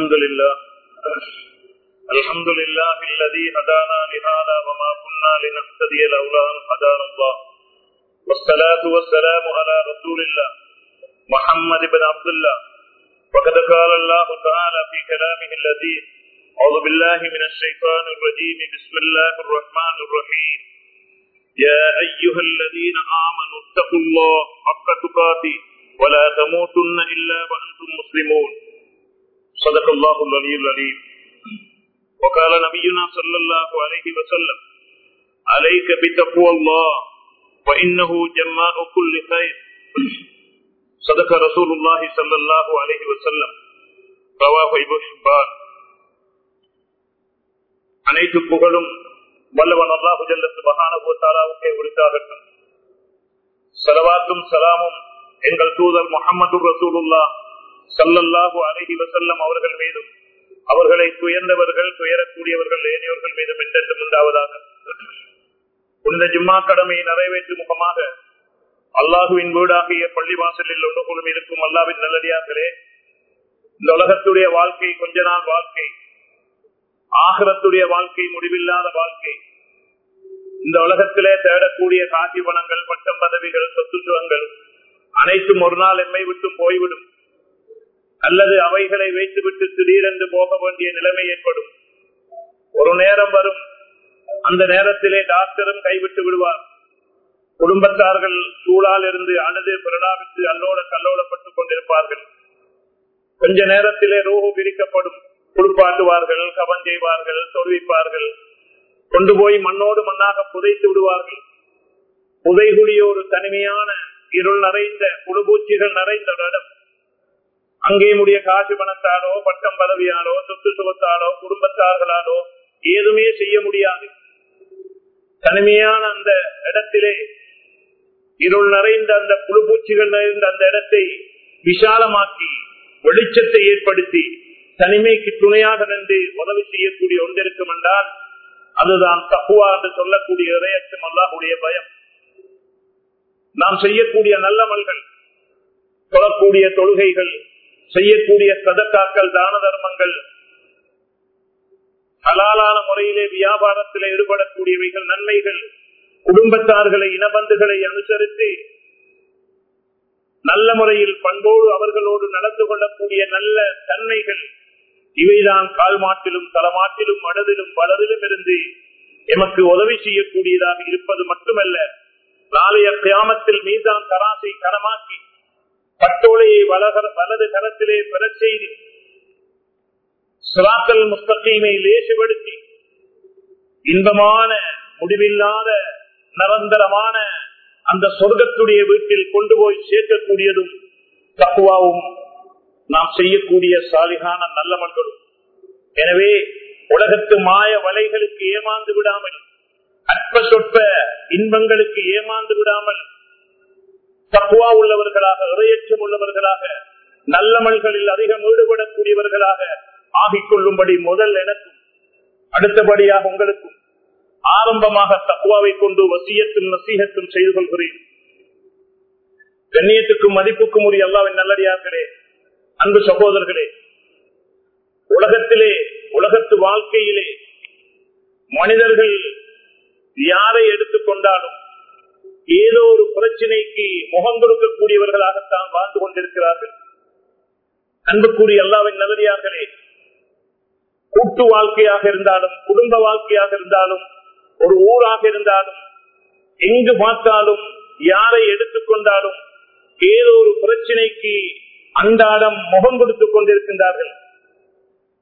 الحمد لله. الحمد لله الذي هدانا لهذا وما كنا لنهتدي لولا أن هدانا الله. والصلاة والسلام على رسول الله محمد بن عبد الله. وقد قال الله تعالى في كلامه الذي أعوذ بالله من الشيطان الرجيم. بسم الله الرحمن الرحيم. يا أيها الذين آمنوا اتقوا الله حق تقاته ولا تموتن إلا وأنتم مسلمون. صدق الله العلي العليم وقال نبينا صلى الله عليه وسلم عليك بتقوى الله وإنه جماع كل خير صدق رسول الله صلى الله عليه وسلم رواه ابن حبان அனைத்து புகழும் வல்லவன் அல்லாஹு ஜல்ல சுபஹானஹு தஆலாவுக்கே உரித்தாகட்டும் ஸலவாத்தும் சலாமும் எங்கள் தூதர் முஹம்மது ரசூலுல்லாஹ் ஸல்லல்லாஹு அழகி வசல்லம் அவர்கள் மீதும் அவர்களை துயர்ந்தவர்கள் துயரக்கூடியவர்கள் ஏனையவர்கள் மீதும் என்றென்றும் உண்டாவதாக. புனித ஜும்மா கடமையை நிறைவேற்றும் முகமாக அல்லாஹுவின் வீடாகிய பள்ளிவாசலில் ஒன்று குழும் இருக்கும் அல்லாவின் நல்லடியார்களே இந்த உலகத்துடைய வாழ்க்கை கொஞ்ச நாள் வாழ்க்கை ஆகரத்துடைய வாழ்க்கை முடிவில்லாத வாழ்க்கை இந்த உலகத்திலே தேடக்கூடிய காட்சி பணங்கள் பட்டம் பதவிகள் சொத்துத்துவங்கள் அனைத்தும் ஒரு நாள் எம்மை விட்டு போய்விடும். அல்லது அவைகளை வைத்துவிட்டு திடீரென்று போக வேண்டிய நிலைமை ஏற்படும். ஒரு நேரம் வரும். அந்த நேரத்திலே டாக்டரும் கைவிட்டு விடுவார். குடும்பத்தார்கள் சூழால் இருந்து அணுது பிரடாவித்து அல்லோட கல்லோடப்பட்டுக் கொண்டிருப்பார்கள். கொஞ்ச நேரத்திலே ரோகு பிரிக்கப்படும். குளிப்பாட்டுவார்கள் கவன் செய்வார்கள் தொழுவிப்பார்கள். கொண்டு போய் மண்ணோடு மண்ணாக புதைத்து விடுவார்கள். புதைகுடிய ஒரு தனிமையான இருள் நிறைந்த குழுபூச்சிகள் நிறைந்த இடம். அங்கேயுடைய காசு பணத்தாலோ பட்டம் பதவியாலோ சொத்து சுகத்தாலோ குடும்பத்தார்களாலோ ஏதுமே செய்ய முடியாது. தனிமையான அந்த இடத்திலே இருள் நிறைந்த அந்த புழுபூச்சிகள் நிறைந்த அந்த இடத்தை விசாலமாக்கி வெளிச்சத்தை ஏற்படுத்தி தனிமைக்கு துணையாக நின்று உதவி செய்யக்கூடிய ஒன்றிருக்கும் என்றால் அதுதான் தப்புவா என்று சொல்லக்கூடிய இறையச்சம் அல்லாஹுடைய பயம். நாம் செய்யக்கூடிய நல்லமல்கள் சொல்லக்கூடிய தொழுகைகள் செய்யக்கூடிய சதக்காக்கள் தான தர்மங்கள் ஹலாலான முறையிலே வியாபாரத்தில் ஈடுபடக்கூடியவைகள் நன்மைகள் குடும்பத்தார்களை இனபந்துகளை அனுசரித்து நல்ல முறையில் பண்போடு அவர்களோடு நடந்து கொள்ளக்கூடிய நல்ல தன்மைகள் இவைதான் கால் மாட்டிலும் தலமாட்டிலும் மனதிலும் வலதிலும் இருந்து எமக்கு உதவி செய்யக்கூடியதாக இருப்பது மட்டுமல்ல நாளைய கிராமத்தில் மீதான் தராசை கனமாக்கி பட்டோலையை வலது கரத்திலே பெறச் செய்து சிராக்கல் முஸ்தீமை லேசுபடுத்தி இன்பமான முடிவில்லாத நிரந்தரமான அந்த சொர்க்கத்துடைய வீட்டில் கொண்டு போய் சேர்க்கக்கூடியதும் தக்குவாவும் நாம் செய்யக்கூடிய சாலிகான நல்லவர்களும் எனவே உலகத்து மாய வலைகளுக்கு ஏமாந்து விடாமல் அற்ப சொற்ப இன்பங்களுக்கு ஏமாந்து விடாமல் தப்புவா உள்ளவர்களாக இறையற்றம் உள்ளவர்களாக நல்லமல்களில் அதிகம் ஈடுபடக்கூடியவர்களாக ஆகிக் கொள்ளும்படி முதல் எனக்கும் அடுத்தபடியாக உங்களுக்கும் ஆரம்பமாக தக்குவாவை கொண்டு வசியத்தும் நசீகத்தும் செய்து கொள்கிறேன். கண்ணியத்துக்கும் மதிப்புக்கும் உரிய அல்லாவின் நல்லடியார்களே அன்பு சகோதரர்களே உலகத்திலே உலகத்து வாழ்க்கையிலே மனிதர்கள் யாரை எடுத்துக்கொண்டாலும் ஏதோ ஒரு பிரச்சனைக்கு முகம் கொடுக்கக்கூடியவர்களாகத்தான் வாழ்ந்து கொண்டிருக்கிறார்கள். அன்புக்குரிய எல்லாவின் நல்லடியார்களே கூட்டு வாழ்க்கையாக இருந்தாலும் குடும்ப வாழ்க்கையாக இருந்தாலும் ஒரு ஊராக இருந்தாலும் எங்கு பார்த்தாலும் யாரை எடுத்துக்கொண்டாலும் ஏதோ ஒரு பிரச்சனைக்கு அன்றாடம் முகம் கொடுத்துக் கொண்டிருக்கின்றார்கள்.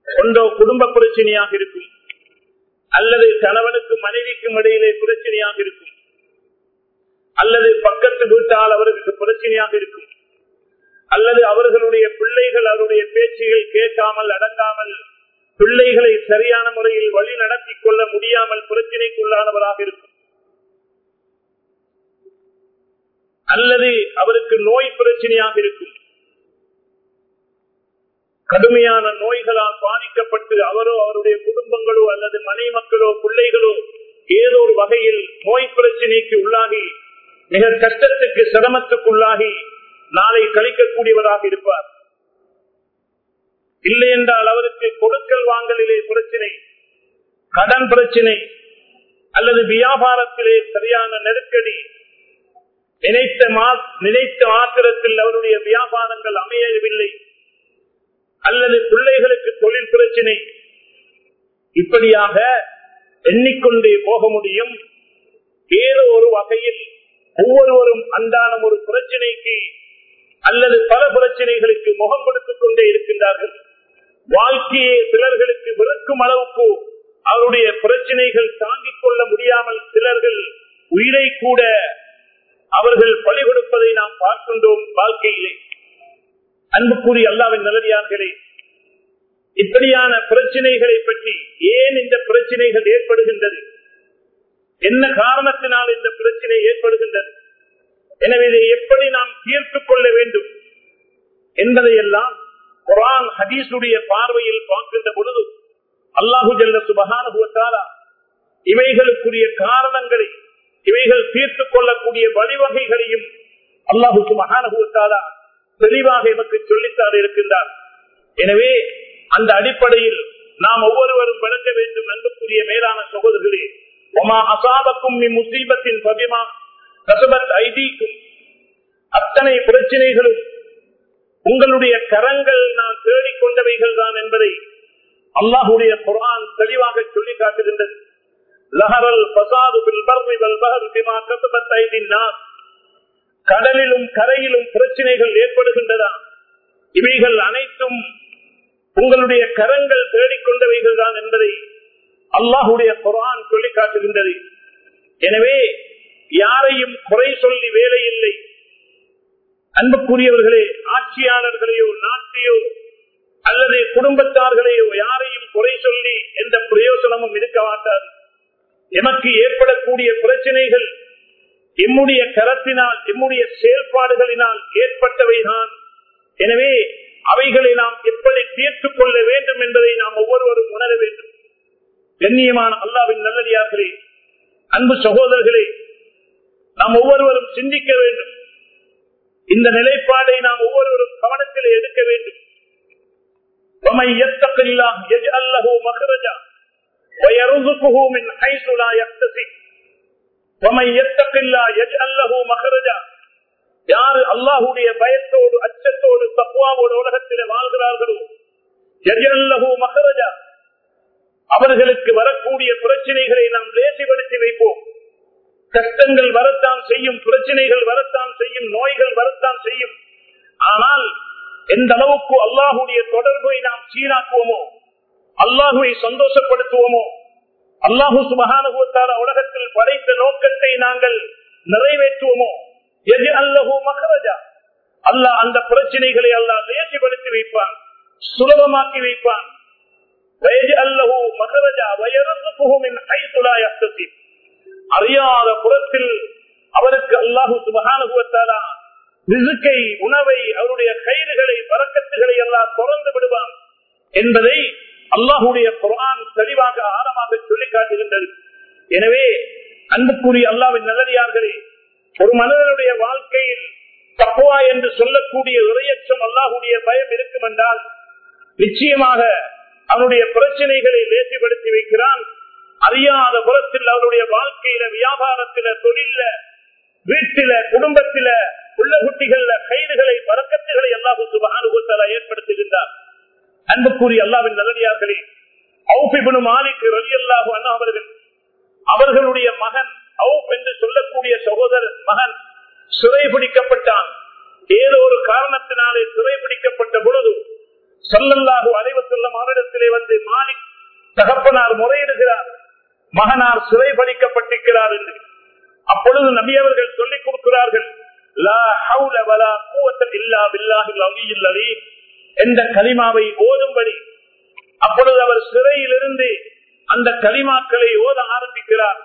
ஒன்றோ குடும்ப பிரச்சனையாக இருக்கும் அல்லது கணவனுக்கும் மனைவிக்கும் இடையிலே பிரச்சனையாக இருக்கும். அல்லது பக்கத்து வீட்டால் அவர்களுக்கு பிரச்சனையாக இருக்கும். அல்லது அவர்களுடைய பிள்ளைகள் அவருடைய பேச்சுகள் கேட்காமல் அடங்காமல் பிள்ளைகளை சரியான முறையில் வழி நடத்தி கொள்ள முடியாமல் பிரச்சனைக்குள்ளானவராக இருக்கும். அல்லது அவருக்கு நோய் பிரச்சனையாக இருக்கும். கடுமையான நோய்களால் பாதிக்கப்பட்டு அவரோ அவருடைய குடும்பங்களோ அல்லது மனை மக்களோ பிள்ளைகளோ ஏதோ ஒரு வகையில் நோய் பிரச்சனைக்கு உள்ளாகி மிக கஷ்டத்துக்கு சிரமத்துக்குள்ளாகி நாளை கழிக்கக்கூடியவராக இருப்பார். இல்லை என்றால் அவருக்கு கொடுக்கல் வாங்கலிலே பிரச்சனை கடன் பிரச்சனை அல்லது வியாபாரத்திலே சரியான நெருக்கடி நினைத்த நினைத்த ஆத்திரத்தில் அவருடைய வியாபாரங்கள் அமையவில்லை அல்லது பிள்ளைகளுக்கு தொழில் பிரச்சனை இப்படியாக எண்ணிக்கொண்டே போக முடியும். வேறு ஒரு வகையில் ஒவ்வொருவரும் அன்றான ஒரு பிரச்சனைக்கு அல்லது பல பிரச்சனைகளுக்கு முகம் கொடுத்துக் கொண்டே இருக்கின்றார்கள். வாழ்க்கையை சிலர்களுக்கு விறக்கும் அளவுக்கு அவருடைய பிரச்சனைகள் தாங்கிக் கொள்ள முடியாமல் சிலர்கள் உயிரை கூட அவர்கள் பழி கொடுப்பதை நாம் பார்க்கின்றோம் வாழ்க்கையிலே. அன்புக்குரிய அல்லாவின் நிலவியார்களே இப்படியான பிரச்சனைகளை பற்றி ஏன் இந்த பிரச்சனைகள் ஏற்படுகின்றது? என்ன காரணத்தினால் இந்த பிரச்சனை ஏற்படுகின்றது? எனவே இதை எப்படி நாம் தீர்த்து கொள்ள வேண்டும்? என்பதையெல்லாம் குரான் ஹதீசுடைய பார்வையில் பார்க்கின்ற பொழுது அல்லாஹு ஜல்ல சுபகானுபவத்தாலா இவைகளுக்குரிய காரணங்களை இவைகள் தீர்த்துக் கொள்ளக்கூடிய வழிவகைகளையும் அல்லாஹு சுபகானுபவத்தாலா தெளிவாக எமக்கு சொல்லித்தார் இருக்கின்றார். எனவே அந்த அடிப்படையில் நாம் ஒவ்வொருவரும் வழங்க வேண்டும் அன்புக்குரிய மேலான சகோதரர்களே அத்தனை பிரச்சனைகளும் உங்களுடைய கரங்கள் நான் தேடிக்கொண்டவைகள் தான் என்பதை அல்லாஹுடைய குரான் தெளிவாக சொல்லி காட்டுகின்றது. லஹரல் கடலிலும் கரையிலும் பிரச்சனைகள் ஏற்படுகின்றதா? இவைகள் அனைத்தும் உங்களுடைய கரங்கள் தேடிக்கொண்டவைகள் தான் என்பதை அல்லாஹுடைய குரான் சொல்லி காட்டுகின்றது. எனவே யாரையும் குறை சொல்லி வேலை இல்லை. அன்புக்குரியவர்களே ஆட்சியாளர்களையோ நாட்டையோ அல்லது குடும்பத்தார்களையோ யாரையும் குறை சொல்லி எந்த பிரயோசனமும் இருக்க மாட்டாது. எமக்கு ஏற்படக்கூடிய பிரச்சனைகள் எம்முடைய கரத்தினால் எம்முடைய செயல்பாடுகளினால் ஏற்பட்டவைதான். எனவே அவைகளை நாம் எப்படி தீர்த்துக் கொள்ள வேண்டும் என்பதை நாம் ஒவ்வொருவரும் உணர வேண்டும். கண்ணியமான அல்லாவின் நல்லடியார்களே அன்பு சகோதரர்களே நாம் ஒவ்வொருவரும் சிந்திக்க வேண்டும். இந்த நிலைப்பாடை நாம் ஒவ்வொருவரும் கவனத்தில் எடுக்க வேண்டும். யாரு அல்லாஹுடைய பயத்தோடு அச்சத்தோடு தப்புவாவோடு உலகத்தில் வாழ்கிறார்களோ மகரஜா அவர்களுக்கு வரக்கூடிய பிரச்சனைகளை நாம் லேசிப்படுத்தி வைப்போம். கஷ்டங்கள் வரத்தான் செய்யும் பிரச்சனைகள் வரத்தான் செய்யும் நோய்கள் வரத்தான் செய்யும். ஆனால் எந்த அளவுக்கு அல்லாஹுடைய தொடர்பை நாம் சீனாக்குவோமோ அல்லாஹுவை சந்தோஷப்படுத்துவோமோ அல்லாஹு சுபகானுபவத்தால் உலகத்தில் படைத்த நோக்கத்தை நாங்கள் நிறைவேற்றுவோமோ எது அல்லஹு மகரஜா அல்லாஹ் அந்த பிரச்சனைகளை அல்லாஹ் லேசிப்படுத்தி வைப்பான் சுலபமாக்கி வைப்பான் அல்லஹு மகரஜா வயரந்து புகுமின் ஐசுலாயி அறியாத புறத்தில் அவருக்கு அல்லாஹு சுபகானுபவத்தாலா ரிசுக்கை உணவை அவருடைய கயிறுகளை வரக்கத்துகளை எல்லாம் தொடர்ந்து விடுவான் என்பதை அல்லாஹுடைய குரான் தெளிவாக ஆழமாக சொல்லி காட்டுகின்றது எனவே அன்புக்குரிய அல்லாவின் நல்லடியார்களே ஒரு மனிதனுடைய வாழ்க்கையில் தப்புவா என்று சொல்லக்கூடிய இறையச்சம் அல்லாஹுடைய பயம் இருக்கும் என்றால் நிச்சயமாக அவனுடைய பிரச்சனைகளை லேசிப்படுத்தி வைக்கிறான். அறியாத புறத்தில் அவருடைய வாழ்க்கையில வியாபாரத்தில தொழில வீட்டில குடும்பத்தில உள்ள குட்டிகள்ல கைதுகளை வரக்கத்துகளை அல்லாஹு சுபானுகத்தால ஏற்படுத்துகின்றார் அன்புக்குரிய அல்லாவின் நல்லடியார்களே அவுபிபுனு மாலிக்கு ரவி அல்லாஹு அண்ணா அவர்கள் அவர்களுடைய மகன் அவுப் என்று சொல்லக்கூடிய சகோதரர் மகன் சிறை பிடிக்கப்பட்டான் ஏதோ ஒரு காரணத்தினாலே சிறை பிடிக்கப்பட்ட பொழுது சொல்லல்லாஹு அலைவ செல்லும் அவரிடத்திலே வந்து மாலிக் தகப்பனார் முறையிடுகிறார். மகனார் சிறை படிக்கப்பட்டிருக்கிறார் என்று. அப்பொழுது நபி அவர்கள் சொல்லிக் கொடுக்கிறார்கள் என்ற கலிமாவை ஓதும்படி. அப்பொழுது அவர் சிறையிலிருந்து அந்த கலிமாக்களை ஓத ஆரம்பிக்கிறார்.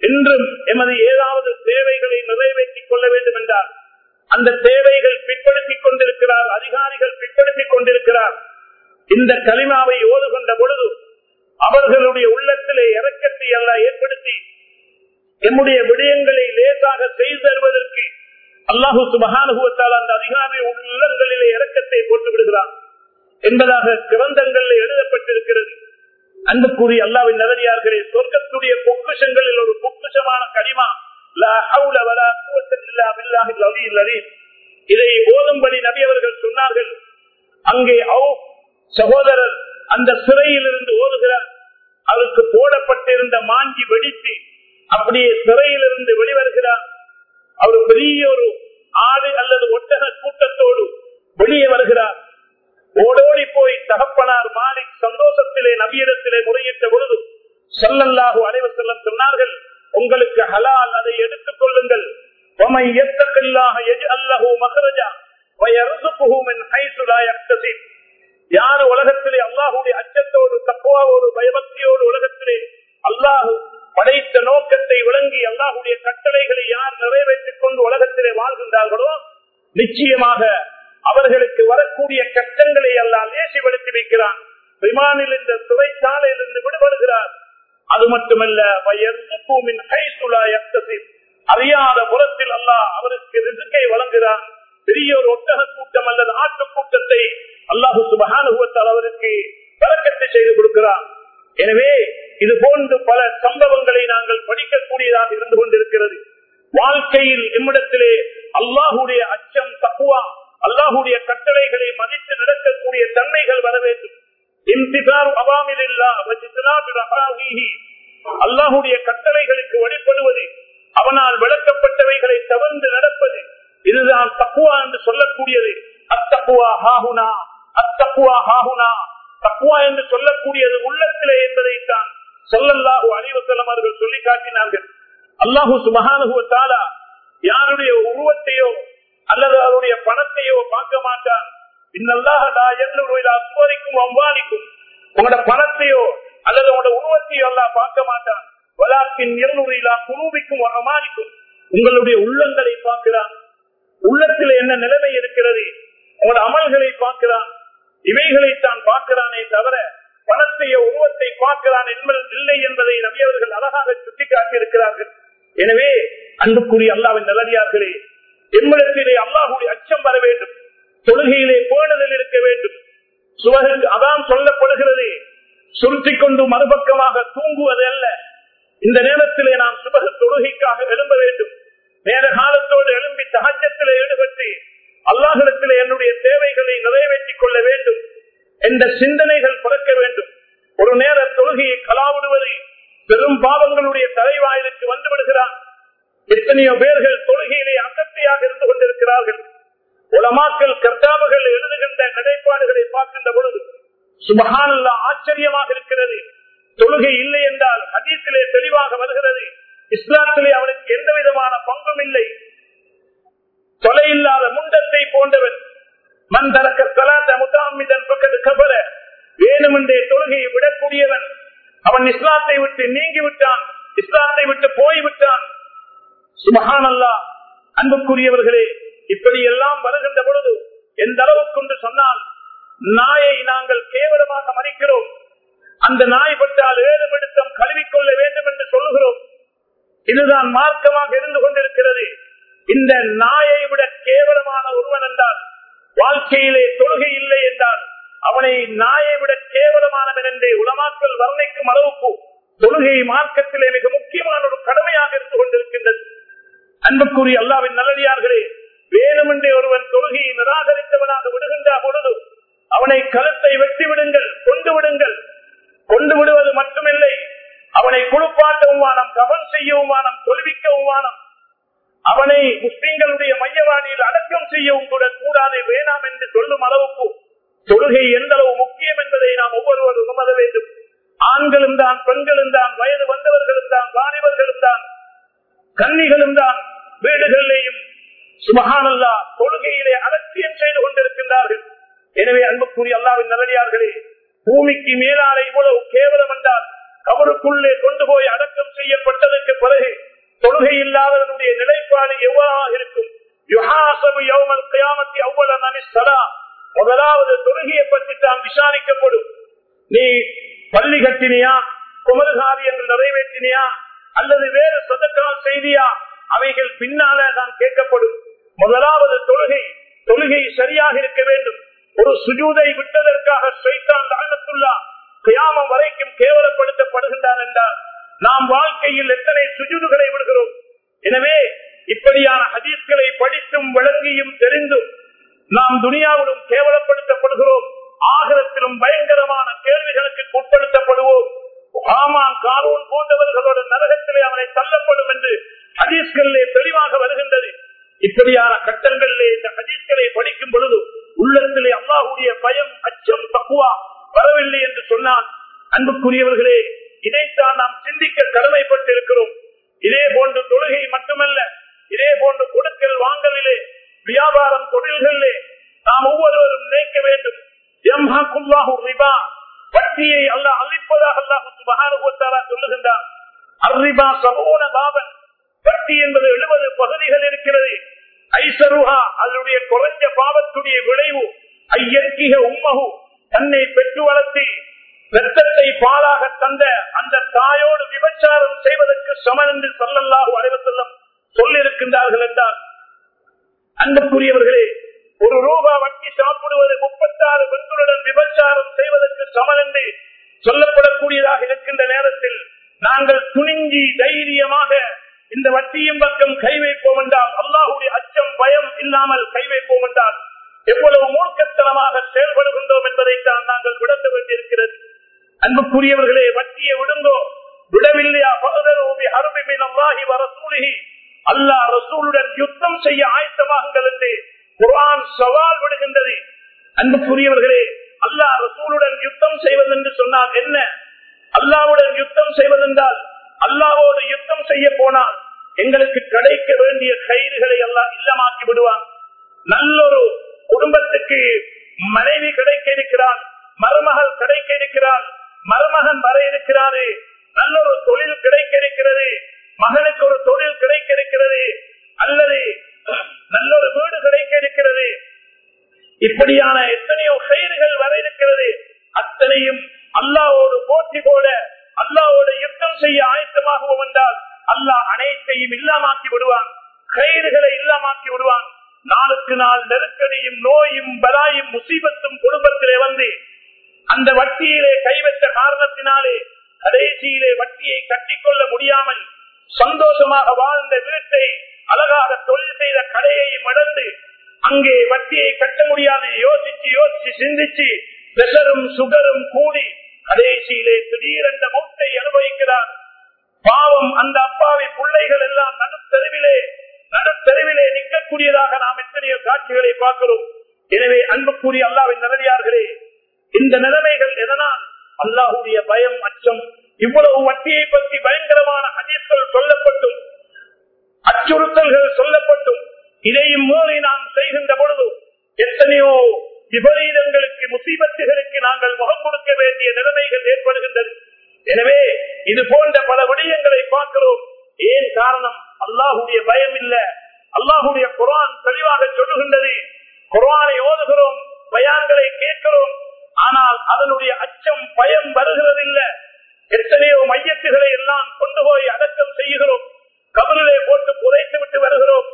என்றும் எமது ஏதாவது தேவைகளை நிறைவேற்றிக் கொள்ள வேண்டும் என்றார் அந்த தேவைகள் பிற்படுத்திக் கொண்டிருக்கிறார் அதிகாரிகள் பிற்படுத்திக் கொண்டிருக்கிறார். இந்த கலிமாவை ஓதுகின்ற பொழுது அவர்களுடைய உள்ளத்திலே இறக்கத்தை எல்லாம் ஏற்படுத்தி என்னுடைய விடயங்களை லேசாக செய்து தருவதற்கு அல்லா அல்லாஹு சுபகானுபவத்தால் அந்த அதிகாரி உள்ளங்களிலே இறக்கத்தை போட்டு விடுகிறார் என்பதாக கிரந்தங்களில் எழுதப்பட்டிருக்கிறது. அன்புக்குரிய அல்லாவின் நகரியார்களே சொர்க்கத்துடைய பொக்குஷங்களில் ஒரு பொக்குஷமான கனிமா இதை ஓதும்படி நபி அவர்கள் சொன்னார்கள். அங்கே சகோதரர் அந்த சிறையில் இருந்து ஓதுகிறார். அவருக்கு போடப்பட்டிருந்த மாஞ்சி வெடித்து அப்படியே சிறையிலிருந்து வெளிவருகிறார். அவர் பெரிய ஒரு ஆடு அல்லது ஒட்டக கூட்டத்தோடு வெளியே வருகிறார். ஓடோடி போய் தகப்பனார் மாலிக் சந்தோஷத்திலே நபியிடத்திலே முறையிட்ட பொழுது சொல்லல்லாஹு அனைவர் செல்லம் சொன்னார்கள் உங்களுக்கு ஹலால் அதை எடுத்துக் கொள்ளுங்கள். யாரு உலகத்திலே அல்லாஹுடைய அச்சத்தோடு தக்குவாவோடு பயபக்தியோடு உலகத்திலே அல்லாஹு படைத்த நோக்கத்தை விளங்கி அல்லாஹுடைய கட்டளைகளை யார் நிறைவேற்றிக் கொண்டு உலகத்திலே வாழ்கின்றார்களோ நிச்சயமாக அவர்களுக்கு வரக்கூடிய கஷ்டங்களை எல்லாம் லேசிப்படுத்தி வைக்கிறான். விமானில் இந்த சிறைச்சாலையில் இருந்து விடுபடுகிறார். அது மட்டுமல்ல அறியாத புறத்தில் அல்லாஹ் அவருக்கு ரிசுக்கை வழங்குகிறான். பெரிய ஒரு ஒட்டக கூட்டம் அல்லது ஆட்டு கூட்டத்தை அல்லாஹு சுபகானுபவத்தால் அவருக்கு பழக்கத்தை செய்து கொடுக்கிறான். எனவே இது போன்று பல சம்பவங்களை நாங்கள் படிக்கக்கூடியதாக இருந்து கொண்டிருக்கிறது. வாழ்க்கையில் எம்மிடத்திலே அல்லாஹுடைய அச்சம் தக்குவா அல்லாஹுடைய கட்டளைகளை மதித்து நடக்கக்கூடிய தன்மைகள் வர வேண்டும். அல்லாஹுடைய கட்டளைகளுக்கு வழிபடுவது அவனால் விளக்கப்பட்டவைகளை தவிர்த்து நடப்பது இதுதான் தக்குவா என்று சொல்லக்கூடியது. அத்தக்குவா ஹாகுனா அத்தக்குவா ஹாகுனா தக்குவா என்று சொல்லக்கூடியது உள்ளத்திலே என்பதைத்தான் சொல்லல்லாஹு அலிவசல்லம் அவர்கள் சொல்லி காட்டினார்கள். அல்லாஹு சுமகானுகுவத்தாலா யாருடைய உருவத்தையோ அல்லது அவருடைய பணத்தையோ பார்க்க மாட்டான். அசுவரிக்கும் அம்பானிக்கும் உங்களோட பணத்தையோ அல்லது உங்களோட உருவத்தையோ எல்லாம் பார்க்க மாட்டான். வலாக்கின் இருநூறிலா குருவிக்கும் அமாலிக்கும் உங்களுடைய உள்ளங்களை பார்க்கிறான். உள்ளத்தில் என்ன நிலைமை இருக்கிறது? உங்களோட அமல்களை பார்க்கிறான். இவைகளை தான் பார்க்கிறானே தவிர பணத்தைய உருவத்தை பார்க்கிறான் என்பது இல்லை என்பதை நபியவர்கள் அழகாக சுட்டிக்காட்டி இருக்கிறார்கள் எனவே அன்புக்குரிய அல்லாவின் நல்லடியார்களே எம்மிடத்திலே அல்லாஹுடைய அச்சம் வர வேண்டும். தொழுகையிலே பேணுதல் இருக்க வேண்டும். சுவர்கள் அதான் சொல்லப்படுகிறது. சுருத்திக் கொண்டு மறுபக்கமாக தூங்குவது அல்ல. இந்த நேரத்திலே நாம் சுபக தொழுகைக்காக எழும்ப வேண்டும். நேர காலத்தோடு எழும்பி தகஜத்திலே ஈடுபட்டு அல்லாஹிடத்திலே என்னுடைய தேவைகளை நிறைவேற்றிக் கொள்ள வேண்டும். என்ற சிந்தனைகள் பிறக்க வேண்டும். ஒரு நேர தொழுகையை கலாவிடுவது பெரும் பாவங்களுடைய தலைவாயிலுக்கு வந்துவிடுகிறான். எத்தனையோ பேர்கள் தொழுகையிலே அசக்தியாக இருந்து கொண்டிருக்கிறார்கள். உலமாக்கள் கர்த்தாவுகள் எழுதுகின்ற நிலைப்பாடுகளை பார்க்கின்ற பொழுது சுபகானல்லா ஆச்சரியமாக இருக்கிறது. தொழுகை இல்லை என்றால் அதீத்திலே தெளிவாக வருகிறது. இஸ்லாத்திலே அவனுக்கு எந்த விதமான பங்கும் இல்லை. தொலை இல்லாத முண்டத்தை போன்றவன். மண் தரக்க கலாத்த முதாமிதன் பக்கத்து கபல. வேணுமென்றே தொழுகையை விடக்கூடியவன். அவன் இஸ்லாத்தை விட்டு நீங்கி விட்டான் இஸ்லாத்தை விட்டு போய்விட்டான். சுபகானல்லா அன்புக்குரியவர்களே இப்படி எல்லாம் வருகின்ற பொழுது எந்த அளவுக்கு என்று சொன்னால் நாயை நாங்கள் கேவலமாக மதிக்கிறோம். அந்த நாய் பற்றால் ஏழு மிடுத்தம் கழுவிக்கொள்ள வேண்டும் என்று சொல்லுகிறோம். இதுதான் மார்க்கமாக இருந்து கொண்டிருக்கிறது. இந்த நாயை விட கேவலமான ஒருவன் என்றால் வாழ்க்கையிலே தொழுகை இல்லை என்றால் அவனை நாயை விட கேவலமானவன் என்றே உலமாக்கல் வர்ணிக்கும் அளவுக்கு தொழுகை மார்க்கத்திலே மிக முக்கியமான ஒரு கடமையாக இருந்து கொண்டிருக்கின்றது. அன்புக்குரிய அல்லாவின் நல்லடியார்களே வேணுமென்றே ஒருவன் தொழுகையை நிராகரித்தவனாக விடுகின்ற பொழுது அவனை கருத்தை வெட்டி விடுங்கள் கொண்டு விடுங்கள். கொண்டு விடுவது மட்டுமில்லை அவனை குழுப்பாட்டவும் வானம் கவன் செய்யவும் வானம் தொழுவிக்கவும் வானம். அவனை முஸ்லிம்களுடைய மையவாணியில் அடக்கம் செய்யவும் கூட கூடாது வேணாம் என்று சொல்லும் அளவுக்கு தொழுகை எந்த அளவு முக்கியம் என்பதை நாம் ஒவ்வொருவரும் உணர வேண்டும். ஆண்களும் தான் பெண்களும் தான் வயது வந்தவர்களும் தான் வாலிபர்களும் தான் கன்னிகளும் தான் வீடுகளிலேயும் சுபகானல்லா தொழுகையிலே அலட்சியம் செய்து கொண்டிருக்கின்றார்கள் எனவே அன்புக்குரிய அல்லாவின் நல்லடியார்களே பூமிக்கு மேலான இவ்வளவு கேவலம் என்றால் கபருக்குள்ளே கொண்டு போய் அடக்கம் செய்யப்பட்டதற்கு பிறகு தொழுகை இல்லாதவனுடைய நிலைப்பாடு எவ்வாறாக இருக்கும்? முதலாவது தொழுகையை பற்றி தான் விசாரிக்கப்படும். நீ பள்ளி கட்டினியா குமரகாரியங்கள் நிறைவேற்றினியா அல்லது வேறு சொதக்கால் செய்தியா அவைகள் பின்னால தான் கேட்கப்படும் முதலாவது தொழுகை தொழுகை சரியாக இருக்க வேண்டும் ஒரு சுஜூதை விட்டதற்காக ஸ்வைத்தான் லானத்துள்ளா கியாமம் வரைக்கும் கேவலப்படுத்தப்படுகின்றான் என்றால் நாம் வாழ்க்கையில் எத்தனை சுஜூதுகளை விடுகிறோம் எனவே இப்படியான ஹதீஸ்களை படித்தும் விளங்கியும் தெரிந்தும் நாம் துனியாவிலும் கேவலப்படுத்தப்படுகிறோம். ஆகரத்திலும் பயங்கரமான கேள்விகளுக்கு உட்படுத்தப்படுவோம். ஆமான் காரூன் போன்றவர்களோட நரகத்திலே அவனை தள்ளப்படும் என்று ஹதீஸ்களிலே தெளிவாக வருகின்றது. இப்படியான கட்டங்களிலே இந்த ஹதீஸ்களை படிக்கும் பொழுது உள்ளத்திலே அல்லாஹுடைய பயம் அச்சம் தக்குவா வரவில்லை என்று சொன்னான் அன்புக்குரியவர்களே இதைத்தான் நாம் சிந்திக்க கடமைப்பட்டிருக்கிறோம். இதே போன்று தொழுகை மட்டுமல்ல இதே போன்று கொடுக்கல் வாங்கலிலே வியாபாரம் தொழில்களிலே நாம் ஒவ்வொருவரும் நினைக்க வேண்டும். வட்டியை அல்ல அழிப்பதாக அல்லாஹு சொல்லுகின்றான். அர்ரிபா சமூன பாபன். வட்டி என்பது எழுபது பகுதிகள் இருக்கிறது. ஐசருஹா அதனுடைய குறைஞ்ச பாவத்துடைய விளைவு. ஐயற்கிக உம்மகு தன்னை பெற்று வளர்த்தி ரத்தத்தை பாலாக தந்த அந்த தாயோடு விபச்சாரம் செய்வதற்கு சமன் என்று சொல்லல்லாஹு அலைவசல்லம் சொல்லிருக்கின்றார்கள் என்றால் அன்புக்குரியவர்களே ஒரு ரூபா வட்டி சாப்பிடுவது முப்பத்தாறு பெண்களுடன் விபச்சாரம் செய்வதற்கு சமன் என்று சொல்லப்படக்கூடியதாக இருக்கின்ற நேரத்தில் நாங்கள் துணிஞ்சி தைரியமாக இந்த வட்டியும் பக்கம் கை வைப்போம் என்றால் அல்லாஹுடைய அச்சம் பயம் இல்லாமல் கை வைப்போம் என்றால் எவ்வளவு மூர்க்கத்தனமாக செயல்படுகின்றோம் என்பதைத்தான் நாங்கள் விடத்த வேண்டியிருக்கிறது. அன்புக்குரியவர்களே வட்டியை விடுங்கோ. விடவில்லையா? அருமை மீன் அல்லாஹி வரசூலிகி அல்லாஹ் ரசூலுடன் யுத்தம் செய்ய ஆயத்தமாகுங்கள் என்று குரான் சவால் விடுகின்றது. அன்புக்குரியவர்களே அல்லாஹ் ரசூலுடன் யுத்தம் செய்வது என்று சொன்னால் என்ன? அல்லாவுடன் யுத்தம் செய்வதென்றால் அல்லாவோடு யுத்தம் செய்ய போனால் எங்களுக்கு கிடைக்க வேண்டிய கயிறுகளை எல்லாம் இல்லமாக்கி விடுவான். நல்லொரு குடும்பத்துக்கு மனைவி கிடைக்க இருக்கிறான் மருமகள் கிடைக்க இருக்கிறான் மருமகன் வர இருக்கிறாரு நல்லொரு தொழில் கிடைக்க இருக்கிறது மகனுக்கு ஒரு தொழில் கிடைக்க இருக்கிறது அல்லது நல்லொரு வீடு கிடைக்க இருக்கிறது இப்படியான எத்தனையோ கயிறுகள் வர இருக்கிறது. அத்தனையும் அல்லாவோடு போட்டி போல அல்லாவோடு யுத்தம் செய்ய ஆயத்தமாகவும் என்றால் அல்லாஹ் அனைத்தையும் இல்லாமாக்கி விடுவான். கயிறுகளை இல்லாமாக்கி விடுவான். நாளுக்கு நாள் நெருக்கடியும் நோயும் பலாயும் முசீபத்தும் குடும்பத்திலே வந்து அந்த வட்டியிலே கைவற்ற காரணத்தினாலே கடைசியிலே வட்டியை கட்டிக்கொள்ள முடியாமல் சந்தோஷமாக வாழ்ந்த வீட்டை அழகாக தொழில் செய்த கடையை மடந்து அங்கே வட்டியை கட்ட முடியாது யோசிச்சு யோசிச்சு சிந்திச்சு பிரஷரும் சுகரும் கூடி கடைசியிலே திடீரென்ற மூட்டை அனுபவிக்கிறார். பாவம் அந்த அப்பாவி பிள்ளைகள் எல்லாம் நடுத்தருவிலே நடுத்தருவிலே நிற்கக்கூடியதாக நாம் எத்தனையோ காட்சிகளை பார்க்கிறோம். எனவே அன்புக்குரிய அல்லாவின் நிலையார்களே இந்த நிலைமைகள் எதனால்? அல்லாஹுடைய பயம் அச்சம். இவ்வளவு வட்டியை பற்றி பயங்கரமான அதிர்த்தல் சொல்லப்பட்டும் அச்சுறுத்தல்கள் சொல்லப்பட்டும். இதையும் மீறி நாம் செய்கின்ற பொழுது எத்தனையோ விபரீதங்களுக்கு முசீபத்துகளுக்கு நாங்கள் முகம் கொடுக்க வேண்டிய நிலைமைகள் ஏற்படுகின்றது. எனவே இது போன்ற பல விடயங்களை பார்க்கிறோம். ஏன் காரணம்? அல்லாஹுடைய பயம் இல்ல. அல்லாஹுடைய குரான் தெளிவாக சொல்லுகின்றது. குரானை ஓதுகிறோம் பயான்களை கேட்கிறோம். ஆனால் அதனுடைய அச்சம் பயம் வருகிறதில்லை. எத்தனையோ மையத்துகளை எல்லாம் கொண்டு போய் அடக்கம் செய்கிறோம். கபரிலே போட்டு புதைத்து விட்டு வருகிறோம்.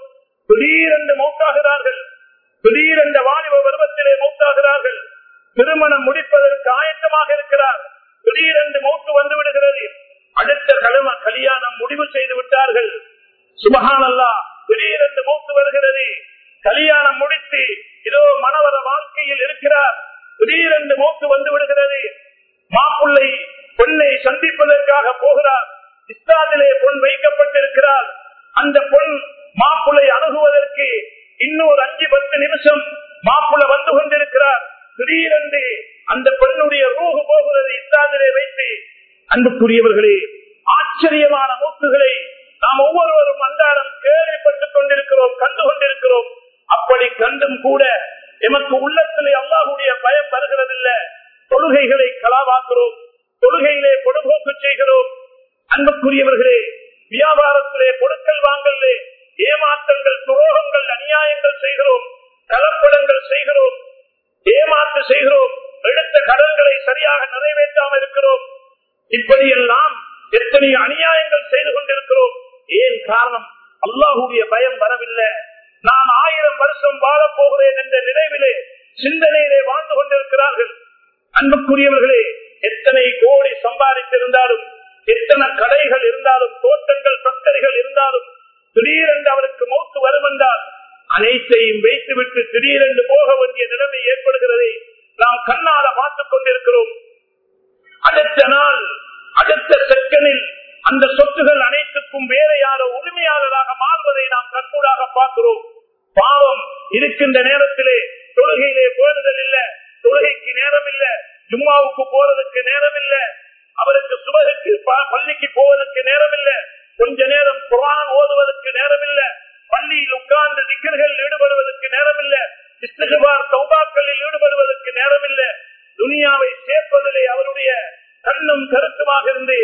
திடீரென்று மௌத்தாகிறார்கள். திடீரென்ற வாலிப பருவத்திலே மௌத்தாகிறார்கள். திருமணம் முடிப்பதற்கு ஆயத்தமாக இருக்கிறார். திடீரென்று மௌத்து வந்து விடுகிறது. அடுத்த கிழமை கல்யாணம் முடிவு செய்து விட்டார்கள். சுபகானல்லா திடீரென்று மௌத்து வருகிறது. கல்யாணம் முடித்து இதோ மனவர வாழ்க்கையில் இருக்கிறார். திடீரென்று மௌத்து வந்து விடுகிறது. மாப்பிள்ளை பொண்ணை சந்திப்பதற்காக போகிறார். இஸ்லாத்திலே பொன் வைக்கப்பட்டிருக்கிறார். அந்த பொன் மாப்பிள்ளை அணுகுவதற்கு இன்னொரு அஞ்சு பத்து நிமிஷம் மாப்பிள்ள வந்து கொண்டிருக்கிறார். திடீரென்று அந்த பெண்ணுடைய ரூகு போகிறது இஸ்லாத்திலே வைத்து அன்புக்குரியவர்களே ஆச்சரியமான மூக்குகளை நாம் ஒவ்வொருவரும் அன்றாடம் கேள்விப்பட்டுக் கொண்டிருக்கிறோம் கண்டு கொண்டிருக்கிறோம். அப்படி கண்டும் கூட எமக்கு உள்ளத்திலே அல்லாஹுடைய பயம் வருகிறதில்லை. தொழுகைகளை கலாவாக்குறோம். தொழுகையிலே பொடுபோக்கு செய்கிறோம். அன்புக்குரியவர்களே வியாபாரத்திலே பொருட்கள் வாங்கலே ஏமாற்றங்கள் துரோகங்கள் அநியாயங்கள் செய்கிறோம். கலப்படங்கள் செய்கிறோம். ஏமாற்று செய்கிறோம். எடுத்த கடன்களை சரியாக நிறைவேற்றாமல் இருக்கிறோம். இப்படியெல்லாம் எத்தனை அநியாயங்கள் செய்து கொண்டிருக்கிறோம். ஏன் காரணம்? அல்லாஹுடைய பயம் வரவில்லை. நான் ஆயிரம் வருஷம் வாழப் போகிறேன் என்ற நினைவிலே சிந்தனையிலே வாழ்ந்து கொண்டிருக்கிறார்கள். அன்புக்குரியவர்களே எத்தனை கோடி சம்பாதித்திருந்தாலும் எத்தனை கடைகள் இருந்தாலும் தோட்டங்கள் ஃபேக்டரிகள் இருந்தாலும் திடீரென்று அவருக்கு மூத்து வருவென்றால் அனைத்தையும் வைத்துவிட்டு திடீரென்று போக வேண்டிய நிலைமை ஏற்படுகிறதை நாம் கண்ணால பார்த்துக் கொண்டிருக்கிறோம். அடுத்த நாள் அடுத்த செக்கனில் அந்த சொத்துகள் அனைத்துக்கும் வேற யாரோ உரிமையாளராக மாறுவதை நாம் கண்கூடாக பார்க்கிறோம். பாவம் இருக்கின்ற நேரத்திலே தொழுகையிலே போடுதல் இல்ல. தொழுகைக்கு நேரம் இல்ல ஜும்மாவுக்கு போறதுக்கு நேரம் இல்ல அவருக்கு சுபகுக்கு பள்ளிக்கு போவதற்கு நேரம் இல்ல கொஞ்ச நேரம் குரான் ஓதுவதற்கு நேரம் இல்ல பள்ளியில் உட்கார்ந்து திக்கர்கள் ஈடுபடுவதற்கு நேரம் இல்ல இஸ்திகுபார் சௌபாக்களில் ஈடுபடுவதற்கு நேரம் இல்ல துனியாவை சேர்ப்பதிலே அவருடைய கண்ணும் கருத்துமாக இருந்து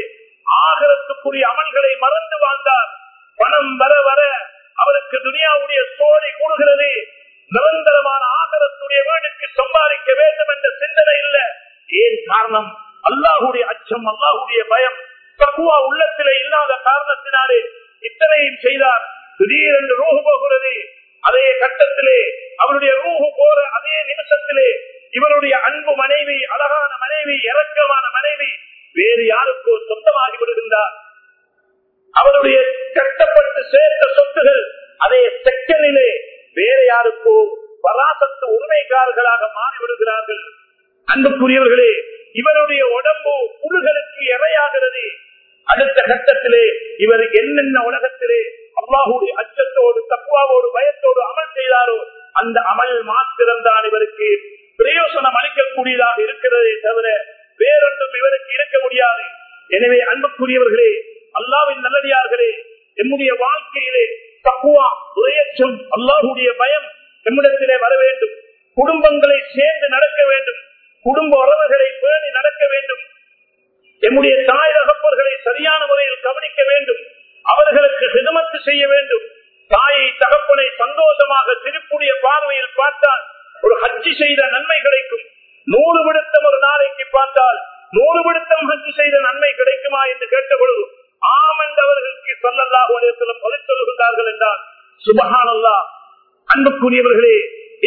ஆகரத்துக்குரிய அமல்களை மறந்து வாழ்ந்தார் பணம் வர வர அவருக்கு துனியாவுடைய சோழி கூடுகிறது நிரந்தரமான ஆகரத்துடைய வீடுக்கு சம்பாதிக்க வேண்டும் என்ற சிந்தனை இல்ல ஏன் காரணம் அல்லாஹுடைய அச்சம் அல்லாஹுடைய பயம் தக்குவா உள்ளத்திலே இல்லாத காரணத்தினாலே இத்தனையும் செய்தார் திடீரென்று ரூஹு போகிறது அதே கட்டத்திலே அவருடைய ரூஹு போற அதே நிமிஷத்திலே இவருடைய அன்பு மனைவி அழகான மனைவி இறக்கமான மனைவி வேறு யாருக்கோ சொந்தமாகி விடுகின்றார் அவருடைய கட்டப்பட்டு சேர்த்த சொத்துகள் அதே செக்கனிலே வேற யாருக்கோ பராசத்து உரிமைக்காரர்களாக மாறிவிடுகிறார்கள் அன்புக்குரியவர்களே இவருடைய உடம்பு புழுகளுக்கு இரையாகிறது அடுத்த கட்டத்திலே இவர் என்னென்ன உலகத்திலே அல்லாஹுடைய அச்சத்தோடு தக்குவாவோடு பயத்தோடு அமல் செய்தாரோ அந்த அமல் மாத்திரம்தான் இவருக்கு பிரயோசனம் அளிக்கக்கூடியதாக இருக்கிறதே தவிர வேறொன்றும் இவருக்கு இருக்க முடியாது. எனவே அன்புக்குரியவர்களே அல்லாவின் நல்லடியார்களே எம்முடைய வாழ்க்கையிலே தக்குவா துறையச்சம் அல்லாஹுடைய பயம் எம்மிடத்திலே வர வேண்டும். குடும்பங்களை சேர்ந்து நடக்க வேண்டும். குடும்ப உறவுகளை பேணி நடக்க வேண்டும். எம்முடைய தாய் தகப்பர்களை சரியான முறையில் கவனிக்க வேண்டும். அவர்களுக்கு சிதமத்து செய்ய வேண்டும். தாயை தகப்பனை சந்தோஷமாக திருப்புடைய பார்வையில் பார்த்தால் ஒரு ஹஜ்ஜி செய்த நன்மை கிடைக்கும். நூறு விடுத்தம் ஒரு நாளைக்கு பார்த்தால் நூறு விடுத்தம் ஹஜ்ஜி செய்த நன்மை கிடைக்குமா என்று கேட்ட பொழுது ஆம் என்றவர்களுக்கு சொல்லல்லாஹு பதில் சொல்லுகின்றார்கள் என்றால் சுபகானல்லா அன்புக்குரியவர்களே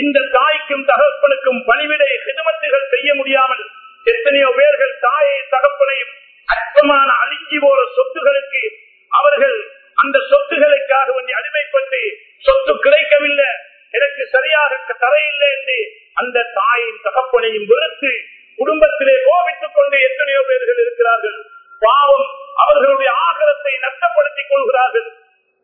இந்த தாய்க்கும் தகப்பனுக்கும் பணிவிடை சிதமத்துகள் செய்ய முடியாமல் எத்தனையோ பேர்கள் தாயை தகப்பனையும் அற்பமான அழிஞ்சி போற சொத்துகளுக்கு அவர்கள் அந்த சொத்துகளுக்காக வேண்டி அடிமைப்பட்டு சொத்து கிடைக்கவில்லை. எனக்கு சரியாக தரையில்லை என்று அந்த தாயின் தகப்பனையும் வெறுத்து குடும்பத்திலே கோபித்துக் கொண்டு எத்தனையோ பேர்கள் இருக்கிறார்கள். பாவம் அவர்களுடைய ஆகரத்தை நஷ்டப்படுத்திக் கொள்கிறார்கள்.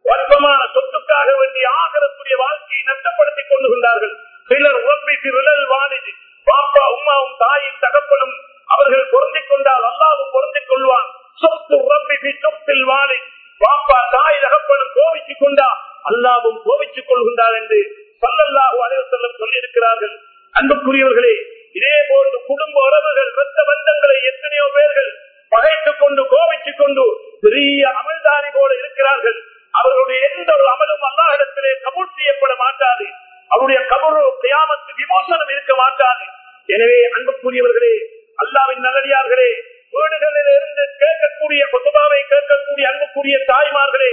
வர்க்கமான சொத்துக்காக வேண்டிய ஆகரத்துடைய வாழ்க்கையை நஷ்டப்படுத்திக் கொள்ளுகின்றார்கள். சிலர் உறப்பிற்கு விழல் வாணிது பாப்பா உமாவும் தாயின் தகப்பனும் அவர்கள் பொருந்திக் கொண்டால் அல்லாவும் பொருந்திக் கொள்வான். சொத்து உறப்பிக்கு சொத்தில் வாணி பாப்பா தாய் தகப்பனும் கோவிச்சுக் கொண்டா அல்லாவும் கோவிச்சுக் கொள்கின்றார் என்று சொல்லல்லாஹு அலைவசல்லம் சொல்லியிருக்கிறார்கள். அன்புக்குரியவர்களே இதே போன்று குடும்ப உறவுகள் இரத்த பந்தங்களை எத்தனையோ பேர்கள் பகைத்துக் கொண்டு கோபிச்சுக் கொண்டு பெரிய அமல்தாரி போல இருக்கிறார்கள். அவர்களுடைய எந்த ஒரு அமலும் அல்லாஹிடத்திலே கபூல் செய்யப்பட மாட்டாது. அவருடைய கபரு கியாமத்து விமோசனம் இருக்க மாட்டாது. எனவே அன்புக்குரியவர்களே அல்லாவின் நல்லடியார்களே வீடுகளில் இருந்து கேட்கக்கூடிய கொத்துபாவை கேட்கக்கூடிய அன்புக்குரிய தாய்மார்களே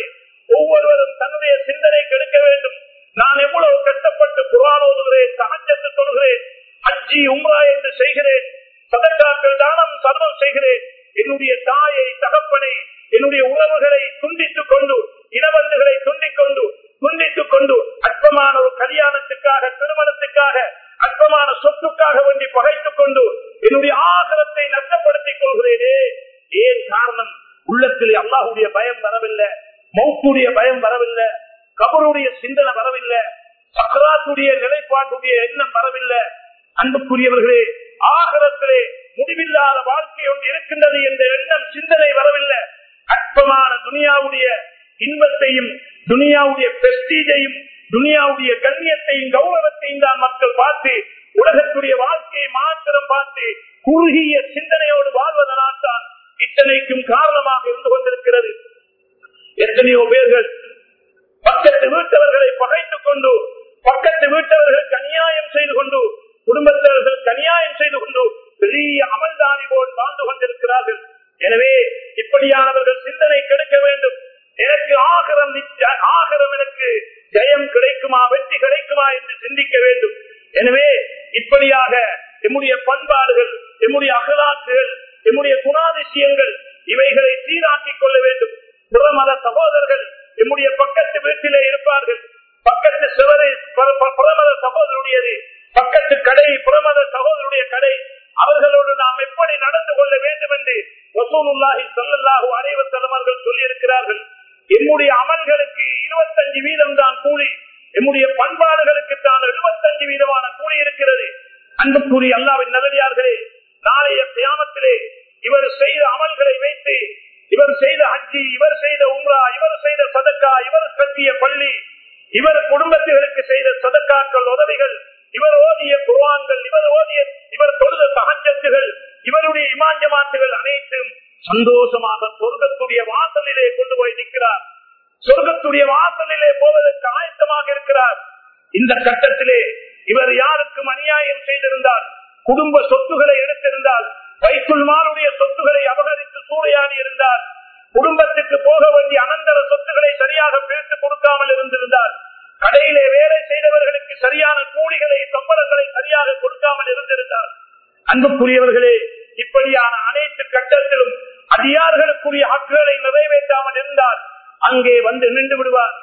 ஒவ்வொருவரும் தன்னுடைய சிந்தனை கெடுக்க வேண்டும். நான் எவ்வளவு கஷ்டப்பட்டு குரான் ஓதுகிறேன் சகஜத்து சொல்கிறேன் அஜி உம்ரா என்று செய்கிறேன் சதற்காக்கள் தானம் சர்வம் செய்கிறேன் என்னுடைய தாயை தகப்பனை என்னுடைய உறவுகளை துண்டித்துக் கொண்டு இனவந்துகளை துண்டிக் கொண்டு துண்டித்துக் கொண்டு அற்பமான ஒரு கல்யாணத்துக்காக திருமணத்துக்காக அற்பமான சொத்துக்காக வேண்டி பகைத்துக் கொண்டு என்னுடைய ஆகலத்தை நஷ்டப்படுத்திக் கொள்கிறேனே. ஏன் காரணம்? உள்ளத்தில் அல்லாஹுடைய பயம் வரவில்லை மௌத்துடைய பயம் வரவில்லை கபருடைய சிந்தனை வரவில்லை சக்கராத்துடைய நிலைப்பாட்டுடைய எண்ணம் வரவில்லை. அன்புக்குரியவர்களே ஆகலத்திலே முடிவில்லாத வாழ்க்கை ஒன்று இருக்கின்றது என்ற எண்ணம் சிந்தனை வரவில்லை. அற்பமான துனியாவுடைய இன்பத்தையும் துனியாவுடைய பெஸ்டீஜையும் துனியாவுடைய கண்ணியத்தையும் கௌரவத்தையும் தான் மக்கள் பார்த்து உலகத்துடைய வாழ்க்கையை மாத்திரம் பார்த்து குறுகிய சிந்தனையோடு வாழ்வதனால் தான் இத்தனைக்கும் காரணமாக இருந்து கொண்டிருக்கிறது. எத்தனையோ பேர்கள் பக்கத்து வீட்டவர்களை பகைத்துக் கொண்டு பக்கத்து வீட்டவர்களுக்கு அநியாயம் செய்து கொண்டு குடும்பத்தவர்களுக்கு அநியாயம் செய்து கொண்டு பெரிய அமல்தானி போல் வாழ்ந்து கொண்டிருக்கிறார்கள். எனவே இப்படியானவர்கள் சிந்தனை கெடுக்க வேண்டும். எனக்கு ஆகரம் ஆகரம் எனக்கு நிச்சயமா வெற்றி கிடைக்குமா என்று சிந்திக்க வேண்டும். எனவே இப்படியாக எம்முடைய பண்பாடுகள் எம்முடைய அகலாற்றுகள் எம்முடைய குணாதிசயங்கள் இவைகளை சீராக்கிக் கொள்ள வேண்டும். பிற மத சகோதரர்கள் எம்முடைய பக்கத்து வீட்டிலே இருப்பார்கள். அன்புக்குரிய அல்லாவின் நகரியார்களே நாளைய கியாமத்திலே இவர் செய்த அமல்களை வைத்து இவர் செய்த ஹஜ்ஜி இவர் செய்த உம்ரா இவர் செய்த சதக்கா இவர் கட்டிய பள்ளி இவர் குடும்பத்திற்கு செய்த சதக்காக்கள் உதவிகள் இவர் ஓதிய குர்வான்கள் இவர் ஓதிய இவர் தொழுத சகஜத்துகள் இவருடைய இமாஞ்சமாட்டுகள் அனைத்தும் சந்தோஷமாக சொர்க்கத்துடைய வாசலிலே கொண்டு போய் நிற்கிறார். சொர்க்கத்துடைய வாசலிலே போவதற்கு ஆயத்தமாக இருக்கிறார். இந்த கட்ட இவர் யாருக்கும் அநியாயம் செய்திருந்தால் குடும்ப சொத்துக்களை எடுத்திருந்தால் வைக்குள்மாருடைய சொத்துக்களை அபகரித்து சூறையாடி இருந்தால் குடும்பத்துக்கு போக வேண்டிய அனந்தர சொத்துக்களை சரியாக பிரித்து கொடுக்காமல் இருந்திருந்தால் கடையிலே வேலை செய்தவர்களுக்கு சரியான கூலிகளை சம்பளங்களை சரியாக இருந்திருந்தார். அன்புக்குரியவர்களே இப்படியான அனைத்து கட்டத்திலும் அதிகார்களுக்குரிய ஹக்குகளை நிறைவேற்றாமல் இருந்தால் அங்கே வந்து நின்று விடுவார்.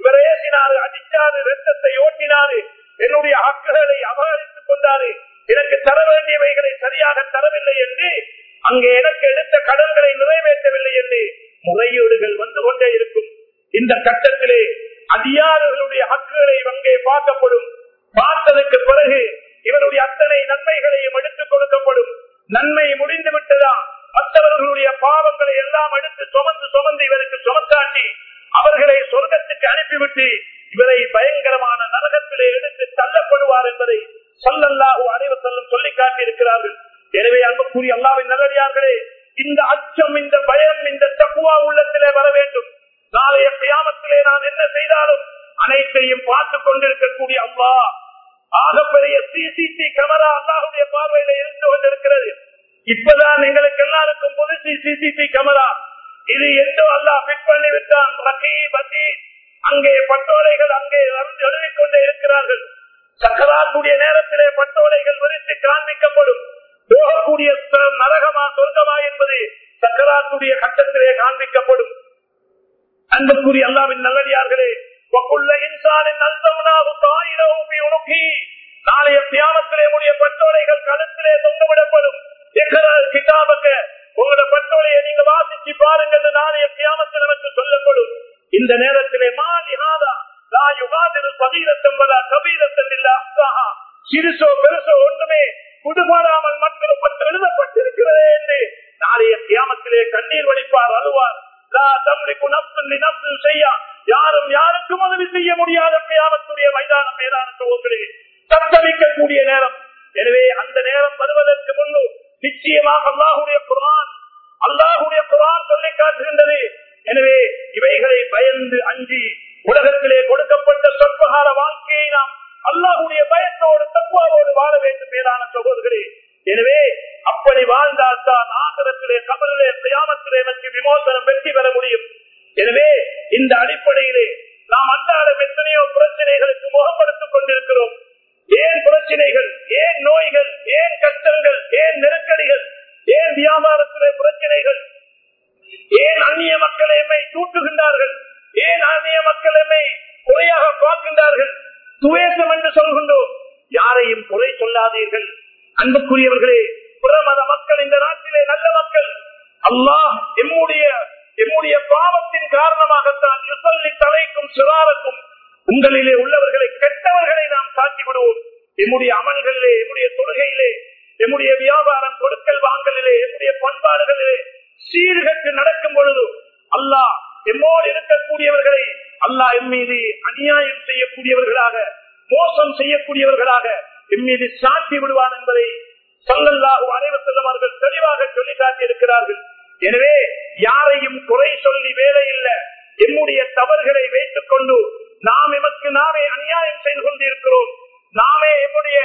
இவர் ஏசினாரு அடிச்சாரு ரத்தத்தை ஓட்டினாரு. என்னுடைய ஹக்குகளை அபகரித்துக் கொண்டாரு. எனக்கு தர வேண்டியவைகளை சரியாக தரவில்லை என்று அங்கே எனக்கு எடுத்த கடன்களை நிறைவேற்றவில்லை என்று முறையீடுகள் வந்து கொண்டே இருக்கும். இந்த கட்டத்திலே அதிகாரிகளுடைய ஹக்குகளை அங்கே பார்க்கப்படும். பார்த்ததற்கு பிறகு இவருடைய அத்தனை நன்மைகளையும் எடுத்துக் கொடுக்கப்படும். நன்மை முடிந்து விட்டதா? மற்றவர்களுடைய பாவங்களை எல்லாம் எடுத்து சுமந்து சுமந்து இவருக்கு சுமத்தாட்டி அவர்களை சொர்க்கத்துக்கு அனுப்பிவிட்டு இவரை பயங்கரமான நரகத்திலே எடுத்து தள்ளப்படுவார் என்பதை சொல்லல்லாஹு அனைவர் செல்லும் சொல்லி காட்டியிருக்கிறார்கள். எனவே அன்புக்குரிய அல்லாவின் நல்லடியார்களே இந்த அச்சம் இந்த பயம் இந்த தப்புவா உள்ளத்திலே வர வேண்டும். நாளைய கியாமத்திலே நான் என்ன செய்தாலும் அனைத்தையும் பார்த்து கொண்டிருக்கக்கூடிய அம்மா ஆகப்பெரிய சிசிடி கேமரா அல்லாஹுடைய பார்வையில இருந்து கொண்டிருக்கிறது. இப்பதான் எங்களுக்கு எல்லாருக்கும் புதுசு சிசிடி கேமரா இது என்று அல்லா பிட் பண்ணி விட்டான் ரகீபதி. அங்கே பட்டோலைகள் அங்கே எழுதிக்கொண்டே இருக்கிறார்கள். சக்கராக்கூடிய நேரத்திலே பட்டோலைகள் விரித்து காண்பிக்கப்படும். போகக்கூடிய நரகமா சொர்க்கமா என்பது சக்கராத்துடைய கட்டத்திலே காண்பிக்கப்படும். அன்புக்குரிய அல்லாவின் நல்லடியார்களே இன்சானின் நல்தவனாகும் தாயிரவுபி உனக்கி. நாளைய தியானத்திலே உடைய பட்டோலைகள் கழுத்திலே தொங்கவிடப்படும் கிட்டாபக்க உங்களோட பட்டோரையை நீங்க வாசிச்சு பாருங்க என்று நாளைய தியானத்தில் எனக்கு சொல்லப்படும். இந்த நேரத்திலே மாலிஹாதா லா யுகாதிரு சபீரத்தம் வலா கபீரத்தம் இல்ல சிறுசோ பெருசோ ஒன்றுமே குடுபாராமல் மக்கள் பட்டு எழுதப்பட்டிருக்கிறதே என்று நாளைய தியாமத்திலே கண்ணீர் வடிப்பார் அழுவார். செய்யா யாரும் யாருக்கும் உதவி செய்ய முடியாத கியாமத்துடைய மைதானம் மேலான சோதர்களே தத்தளிக்கக்கூடிய நேரம். எனவே அந்த நேரம் வருவதற்கு முன்பு நிச்சயமாக அல்லாஹுடைய குரான் அல்லாஹுடைய குரான் சொல்லி காட்டுகின்றது. எனவே இவைகளை பயந்து அஞ்சி உலகத்திலே கொடுக்கப்பட்ட சொற்பகார வாழ்க்கையை நாம் அல்லாஹுடைய பயத்தோடு தக்குவாவோடு வாழ வேண்டும் மேலான சகோதரர்களே எனவே அப்படி வாழ்ந்தால் தான் ஆகரத்திலே கபலிலே பிரயாணத்திலே வச்சு விமோசனம் வெற்றி பெற முடியும். எனவே இந்த அடிப்படையிலே நாம் அன்றாடம் எத்தனையோ பிரச்சனைகளுக்கு முகப்படுத்திக் கொண்டிருக்கிறோம். ஏன் பிரச்சனைகள் ஏன் நோய்கள் ஏன் கஷ்டங்கள் ஏன் நெருக்கடிகள் ஏன் வியாபாரத்திலே பிரச்சனைகள் ஏன் அந்நிய மக்கள் எம்மை தூட்டுகின்றார்கள் ஏன் அந்நிய மக்கள் எம்மை குறையாக பார்க்கின்றார்கள் துவேசம் என்று சொல்கின்றோம் அன்புக்குரியவர்களே புறமத மக்கள் இந்த நாட்டிலே நல்ல மக்கள். அல்லாஹ் எம்முடைய எம்முடைய பாவத்தின் காரணமாகத்தான் யுசல்லி தலைக்கும் சிறாருக்கும் உங்களிலே உள்ளவர்களை கெட்டவர்களை நாம் சாட்சி விடுவோம் எம்முடைய அமல்களிலே எம்முடைய தொழுகையிலே எம்முடைய வியாபாரம் கொடுக்கல் வாங்கலிலே எம்முடைய பண்பாடுகளிலே சீர்கட்டு நடக்கும் பொழுது அல்லாஹ் எம்மோடு இருக்கக்கூடியவர்களை அல்லாஹ் எம் மீது அநியாயம் செய்யக்கூடியவர்களாக மோசம் செய்யக்கூடியவர்கள் மீது சாத்தி விடுவான் என்பதை சொல்லல்லாஹு அனைவசல்லம் அவர்கள் தெளிவாக சொல்லி காட்டியிருக்கிறார்கள் எனவே யாரையும் குறை சொல்லி வேலை இல்லை எம்முடைய தவறுகளை வைத்துக் கொண்டு நாம் எமக்கு நாமே அநியாயம் செய்து கொண்டிருக்கிறோம் நாமே எம்முடைய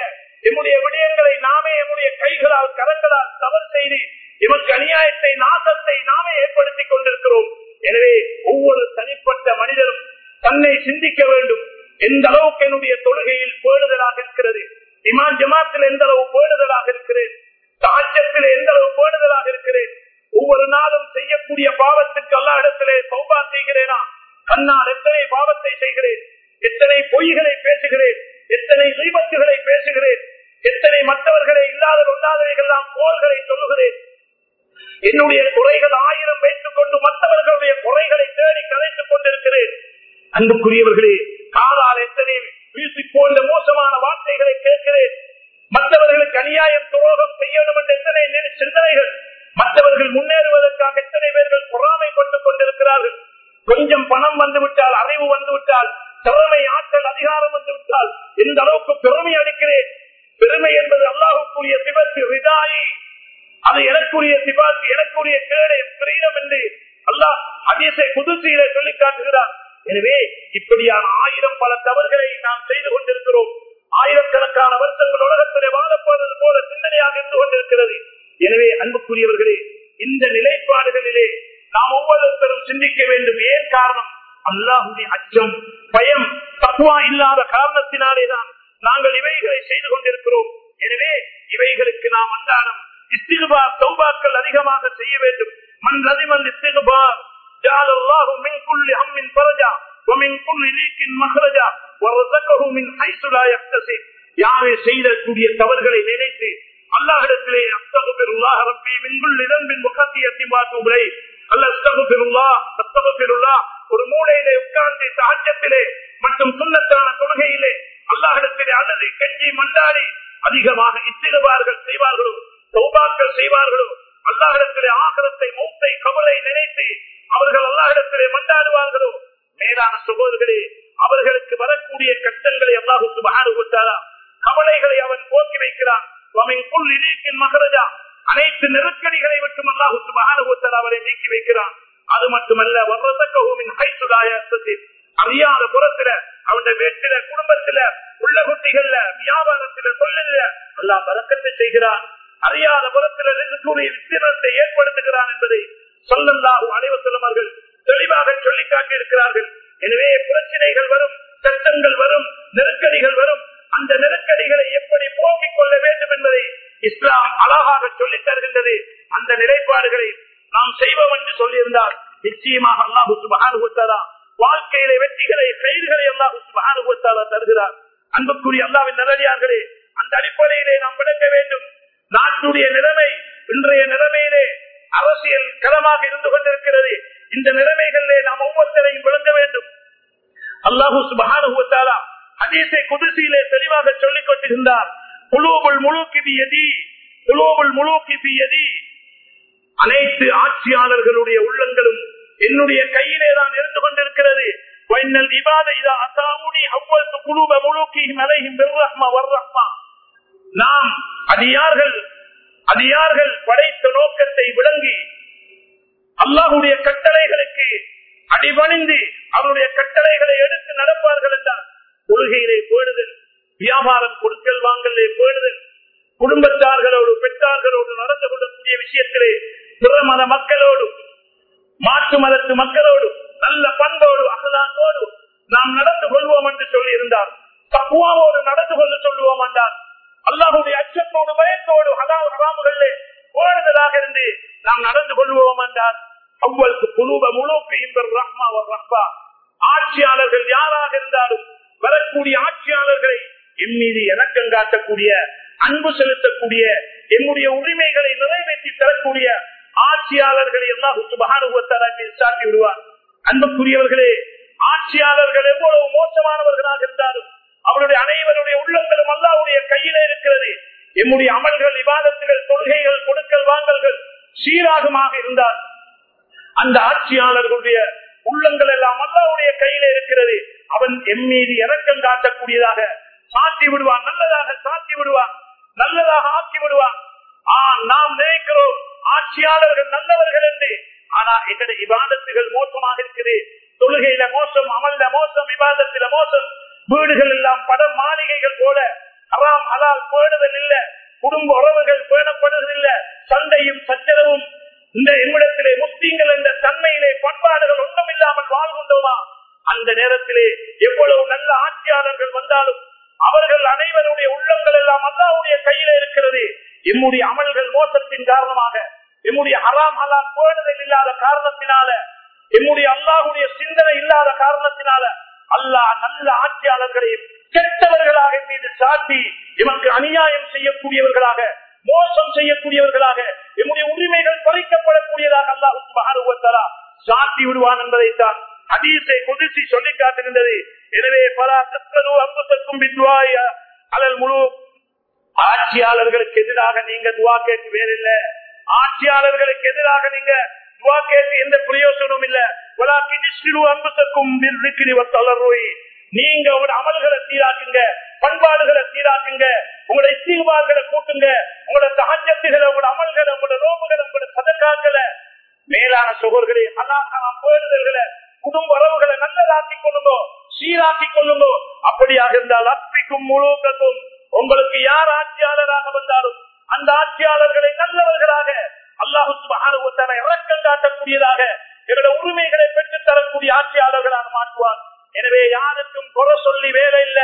எம்முடைய விடயங்களை நாமே எம்முடைய கைகளால் கரங்களால் தவறு செய்து எமக்கு அநியாயத்தை நாசத்தை நாமே ஏற்படுத்திக் கொண்டிருக்கிறோம் எனவே ஒவ்வொரு தனிப்பட்ட மனிதனும் தன்னை சிந்திக்க வேண்டும் எந்த அளவுக்கு என்னுடைய தொழுகையில் பேணுதலாக இருக்கிறது இமான் ஜமாத்தில் எந்த அளவு பேணுதலாக இருக்கிறேன் தாஜத்தில் எந்த அளவு பேணுதலாக இருக்கிறேன் ஒவ்வொரு நாளும் செய்யக்கூடிய பாவத்துக்கு எல்லா இடத்திலே சௌபா செய்கிறேனா கண்ணால் எத்தனை பாவத்தை செய்கிறேன் எத்தனை பொய்களை பேசுகிறேன் எத்தனை விபத்துகளை பேசுகிறேன் எத்தனை மற்றவர்களை இல்லாத இல்லாதவைகளெல்லாம் கோள்களை சொல்லுகிறேன் என்னுடைய குறைகள் ஆயிரம் வைத்துக் கொண்டு மற்றவர்களுடைய குறைகளை தேடி கலைத்துக் கொண்டிருக்கிறேன் அன்புக்குரியவர்களே காலால் எத்தனை வீசி போன்ற மோசமான வார்த்தைகளை கேட்கிறேன் மற்றவர்களுக்கு அநியாயம் துரோகம் செய்யணும் என்ற எத்தனை சிந்தனைகள் மற்றவர்கள் முன்னேறுவதற்காக எத்தனை பேர்கள் பொறாமைப்பட்டுக் கொண்டிருக்கிறார்கள் கொஞ்சம் பணம் வந்துவிட்டால் அறிவு வந்துவிட்டால் திறமை ஆற்றல் அதிகாரம் வந்துவிட்டால் எந்த அளவுக்கு பெருமை அளிக்கிறேன் பெருமை என்பது அல்லாஹுக்குரிய சிவத்து ரிதாயி அது எனக்குரிய சிபாத்து எனக்குரிய கேடு கிரீடம் என்று அல்லாஹ் அதிசை புதுசையில சொல்லி காட்டுகிறார் எனவே கெஞ்சி அதிகமாக இத்திருவார்கள் செய்வார்களோ? சௌபாக்கள் செய்வார்களோ? அல்லாஹிடத்திலே ஆகரத்தை மௌத்தை கவலை நினைத்து அவர்கள் அல்லாஹிடத்திலே மண்டாடுவார்களோ? மேலான சகோதரர்களே அவர்களுக்கு வரக்கூடிய கஷ்டங்களை அல்லாஹு சுபகானுத்தாரா கவலைகளை அவன் போக்கி வைக்கிறான். மகரஜா அனைத்து நெருக்கடிகளை விட்டும் அல்லாஹு சுபகானுத்தாரா அவரை நீக்கி வைக்கிறான். அது மட்டுமல்ல வர்றதக்கோமின் அறியாத புறத்துல அவனுடைய வீட்டில குடும்பத்துல உள்ள குட்டிகள்ல வியாபாரத்துல தொழில எல்லாம் வழக்கத்தை செய்கிறான். அறியாத புறத்துல விஸ்திரத்தை ஏற்படுத்துகிறான் என்பதை சொல்லந்தாகும் அனைவர் அவர்கள் தெளிவாக சொல்லி காட்டி இருக்கிறார்கள் எனவே பிரச்சனைகள் வரும் சட்டங்கள் வரும் நெருக்கடிகள் வரும். அந்த நெருக்கடிகளை எப்படி போக்கிக் கொள்ள வேண்டும் என்பதை இஸ்லாம் அழகாக சொல்லித் தருகின்றது. அந்த நிலைப்பாடுகளை நாம் செய்வோம் என்று சொல்லியிருந்தால் நிச்சயமாக அல்லாஹு சுபகானுபத்தாரா வாழ்க்கையில வெற்றிகளை செய்திகளை எல்லாம் தருகிறார். அன்புக்குரிய அல்லாவின் நிலையார்களே அந்த அடிப்படையிலே நாம் விளங்க வேண்டும். நாட்டுடைய நிலைமை இன்றைய நிலைமையிலே அரசியல் களமாக இருந்து கொண்டிருக்கிறது. இந்த நிலைமைகளிலே நாம் ஒவ்வொருத்தரையும் விளங்க வேண்டும். அல்லாஹூ சுபகானுபத்தாரா அதீசை குதிசையிலே தெளிவாக சொல்லிக் கொண்டிருந்தார். குலூபுல் முழுக்கு எதி குலூபுல் முழுக்கு எதி அனைத்து ஆட்சியாளர்களுடைய உள்ளங்களும் என்னுடைய கையிலே தான் இருந்து கொண்டிருக்கிறது நாம் அடியார்கள் அடியார்கள் படைத்த நோக்கத்தை விளங்கி அல்லாஹுடைய கட்டளைகளுக்கு அடிபணிந்து அவருடைய கட்டளைகளை எடுத்து நடப்பார்கள் என்றால் கொள்கையிலே பேணுதல் வியாபாரம் கொடுக்கல் வாங்கலே பேணுதல் குடும்பத்தார்களோடு பெற்றார்களோடு நடந்து கொள்ளக்கூடிய விஷயத்திலே பிற மத மக்களோடு மாற்று மதத்து மக்களோடு நல்ல பண்போடு அகலாத்தோடு நாம் நடந்து கொள்வோம் என்று சொல்லி இருந்தார் தக்குவாவோடு நடந்து கொள்ள சொல்லுவோம் என்றார். அல்லாஹுடைய அச்சத்தோடு பயத்தோடு ஹலால் ஹராமுகளிலே ஓடுதலாக இருந்து நாம் நடந்து கொள்வோம் என்றால் அவ்வளவு குழுவ முழுக்க ரஹ்மா ஒரு ரஹ்பா. ஆட்சியாளர்கள் யாராக இருந்தாலும் வரக்கூடிய ஆட்சியாளர்களை எம்மீது இணக்கம் காட்டக்கூடிய அன்பு செலுத்தக்கூடிய எம்முடைய உரிமைகளை நிறைவேற்றி தரக்கூடிய ஆட்சியாளர்களை எல்லாம் சாட்டி விடுவார். அன்புக்குரியவர்களே ஆட்சியாளர்கள் எவ்வளவு மோசமானவர்களாக இருந்தாலும் அவருடைய அனைவருடைய உள்ளங்களும் அல்லாவுடைய கையிலே இருக்கிறது. எம்முடைய அமல்கள் விவாதத்துகள் கொள்கைகள் கொடுக்கல் வாங்கல்கள் சீராகமாக இருந்தால் அந்த ஆட்சியாளர்களுடைய உள்ளங்கள் எல்லாம் அல்லாவுடைய கையிலே இருக்கிறது. அவன் எம் மீது இறக்கம் காட்டக்கூடியதாக சாத்தி விடுவான் நல்லதாக சாத்தி விடுவான் நல்லதாக ஆக்கி விடுவான். நாம் நினைக்கிறோம் ஆட்சியாளர்கள் நல்லவர்கள் என்று ஆனா எங்களுடைய விவாதத்துகள் மோசமாக இருக்குது. தொழுகையில மோசம் அமல்ல மோசம் விவாதத்தில மோசம். வீடுகள் எல்லாம் படம் மாளிகைகள் போல அறாம் அலால் பேணுதல் இல்ல குடும்ப உறவுகள் பேணப்படுவதில்லை. சண்டையும் சச்சரவும் இந்த என்னிடத்திலே முஸ்லீம்கள் என்ற தன்மையிலே பண்பாடுகள் ஒன்றும் இல்லாமல் வாழ்கின்றோமா? அந்த நேரத்திலே எவ்வளவு நல்ல ஆட்சியாளர்கள் வந்தாலும் அவர்கள் அனைவருடைய உள்ளங்கள் எல்லாம் அல்லாவுடைய கையில இருக்கிறது. எம்முடைய அமல்கள் மோசத்தின் காரணமாக என்னுடைய ஹராம் ஹலால் பேணுதல் இல்லாத காரணத்தினால என்னுடைய அல்லாஹுடைய சிந்தனை இல்லாத காரணத்தினால அல்லாஹ் நல்ல ஆட்சியாளர்களையும் கெட்டவர்களாக மீது சாட்டி இவனுக்கு அநியாயம் செய்யக்கூடியவர்களாக மோசம் செய்யக்கூடியவர்களாக என்னுடைய உரிமைகள் குறைக்கப்படக்கூடியதாக அல்லாஹு சாட்டி விடுவான் என்பதைத்தான் அதீசை குதிர்ச்சி சொல்லி காட்டுகின்றது எனவே பல தத்தனு அம்புசக்கும் வித்வாய அலல் முழு ஆட்சியாளர்களுக்கு எதிராக நீங்க துவா கேட்டு வேறில்லை. ஆட்சியாளர்களுக்கு எதிராக நீங்க துவா கேட்டு எந்த பிரயோசனமும் இல்ல. அன்புக்கும் நீங்க உங்களோட அமல்களை சீராக்குங்க பண்பாடுகளை சீராக்குங்க உங்களோட இசைவார்களை கூட்டுங்க உங்களோட தாஜத்துகளை உங்களோட அமல்களை உங்களோட ரோபுகளை உங்களோட சதக்காக்களை மேலான சுகர்களை அண்ணா போயிடுதல்களை குடும்ப உறவுகளை நல்லதாக்கி கொள்ளுங்கோ சீராக்கி கொள்ளுங்கோ. அப்படியாக இருந்தால் அற்பிக்கும் முழுக்கத்தும் உங்களுக்கு யார் ஆட்சியாளராக வந்தாலும் அந்த ஆட்சியாளர்களை நல்லவர்களாக அல்லாஹு மகானுவத்தான இறக்கம் காட்டக்கூடியதாக எங்களுடைய உரிமைகளை பெற்றுத் தரக்கூடிய ஆட்சியாளர்களாக மாற்றுவார். எனவே யாருக்கும் குறை சொல்லி வேலை இல்ல.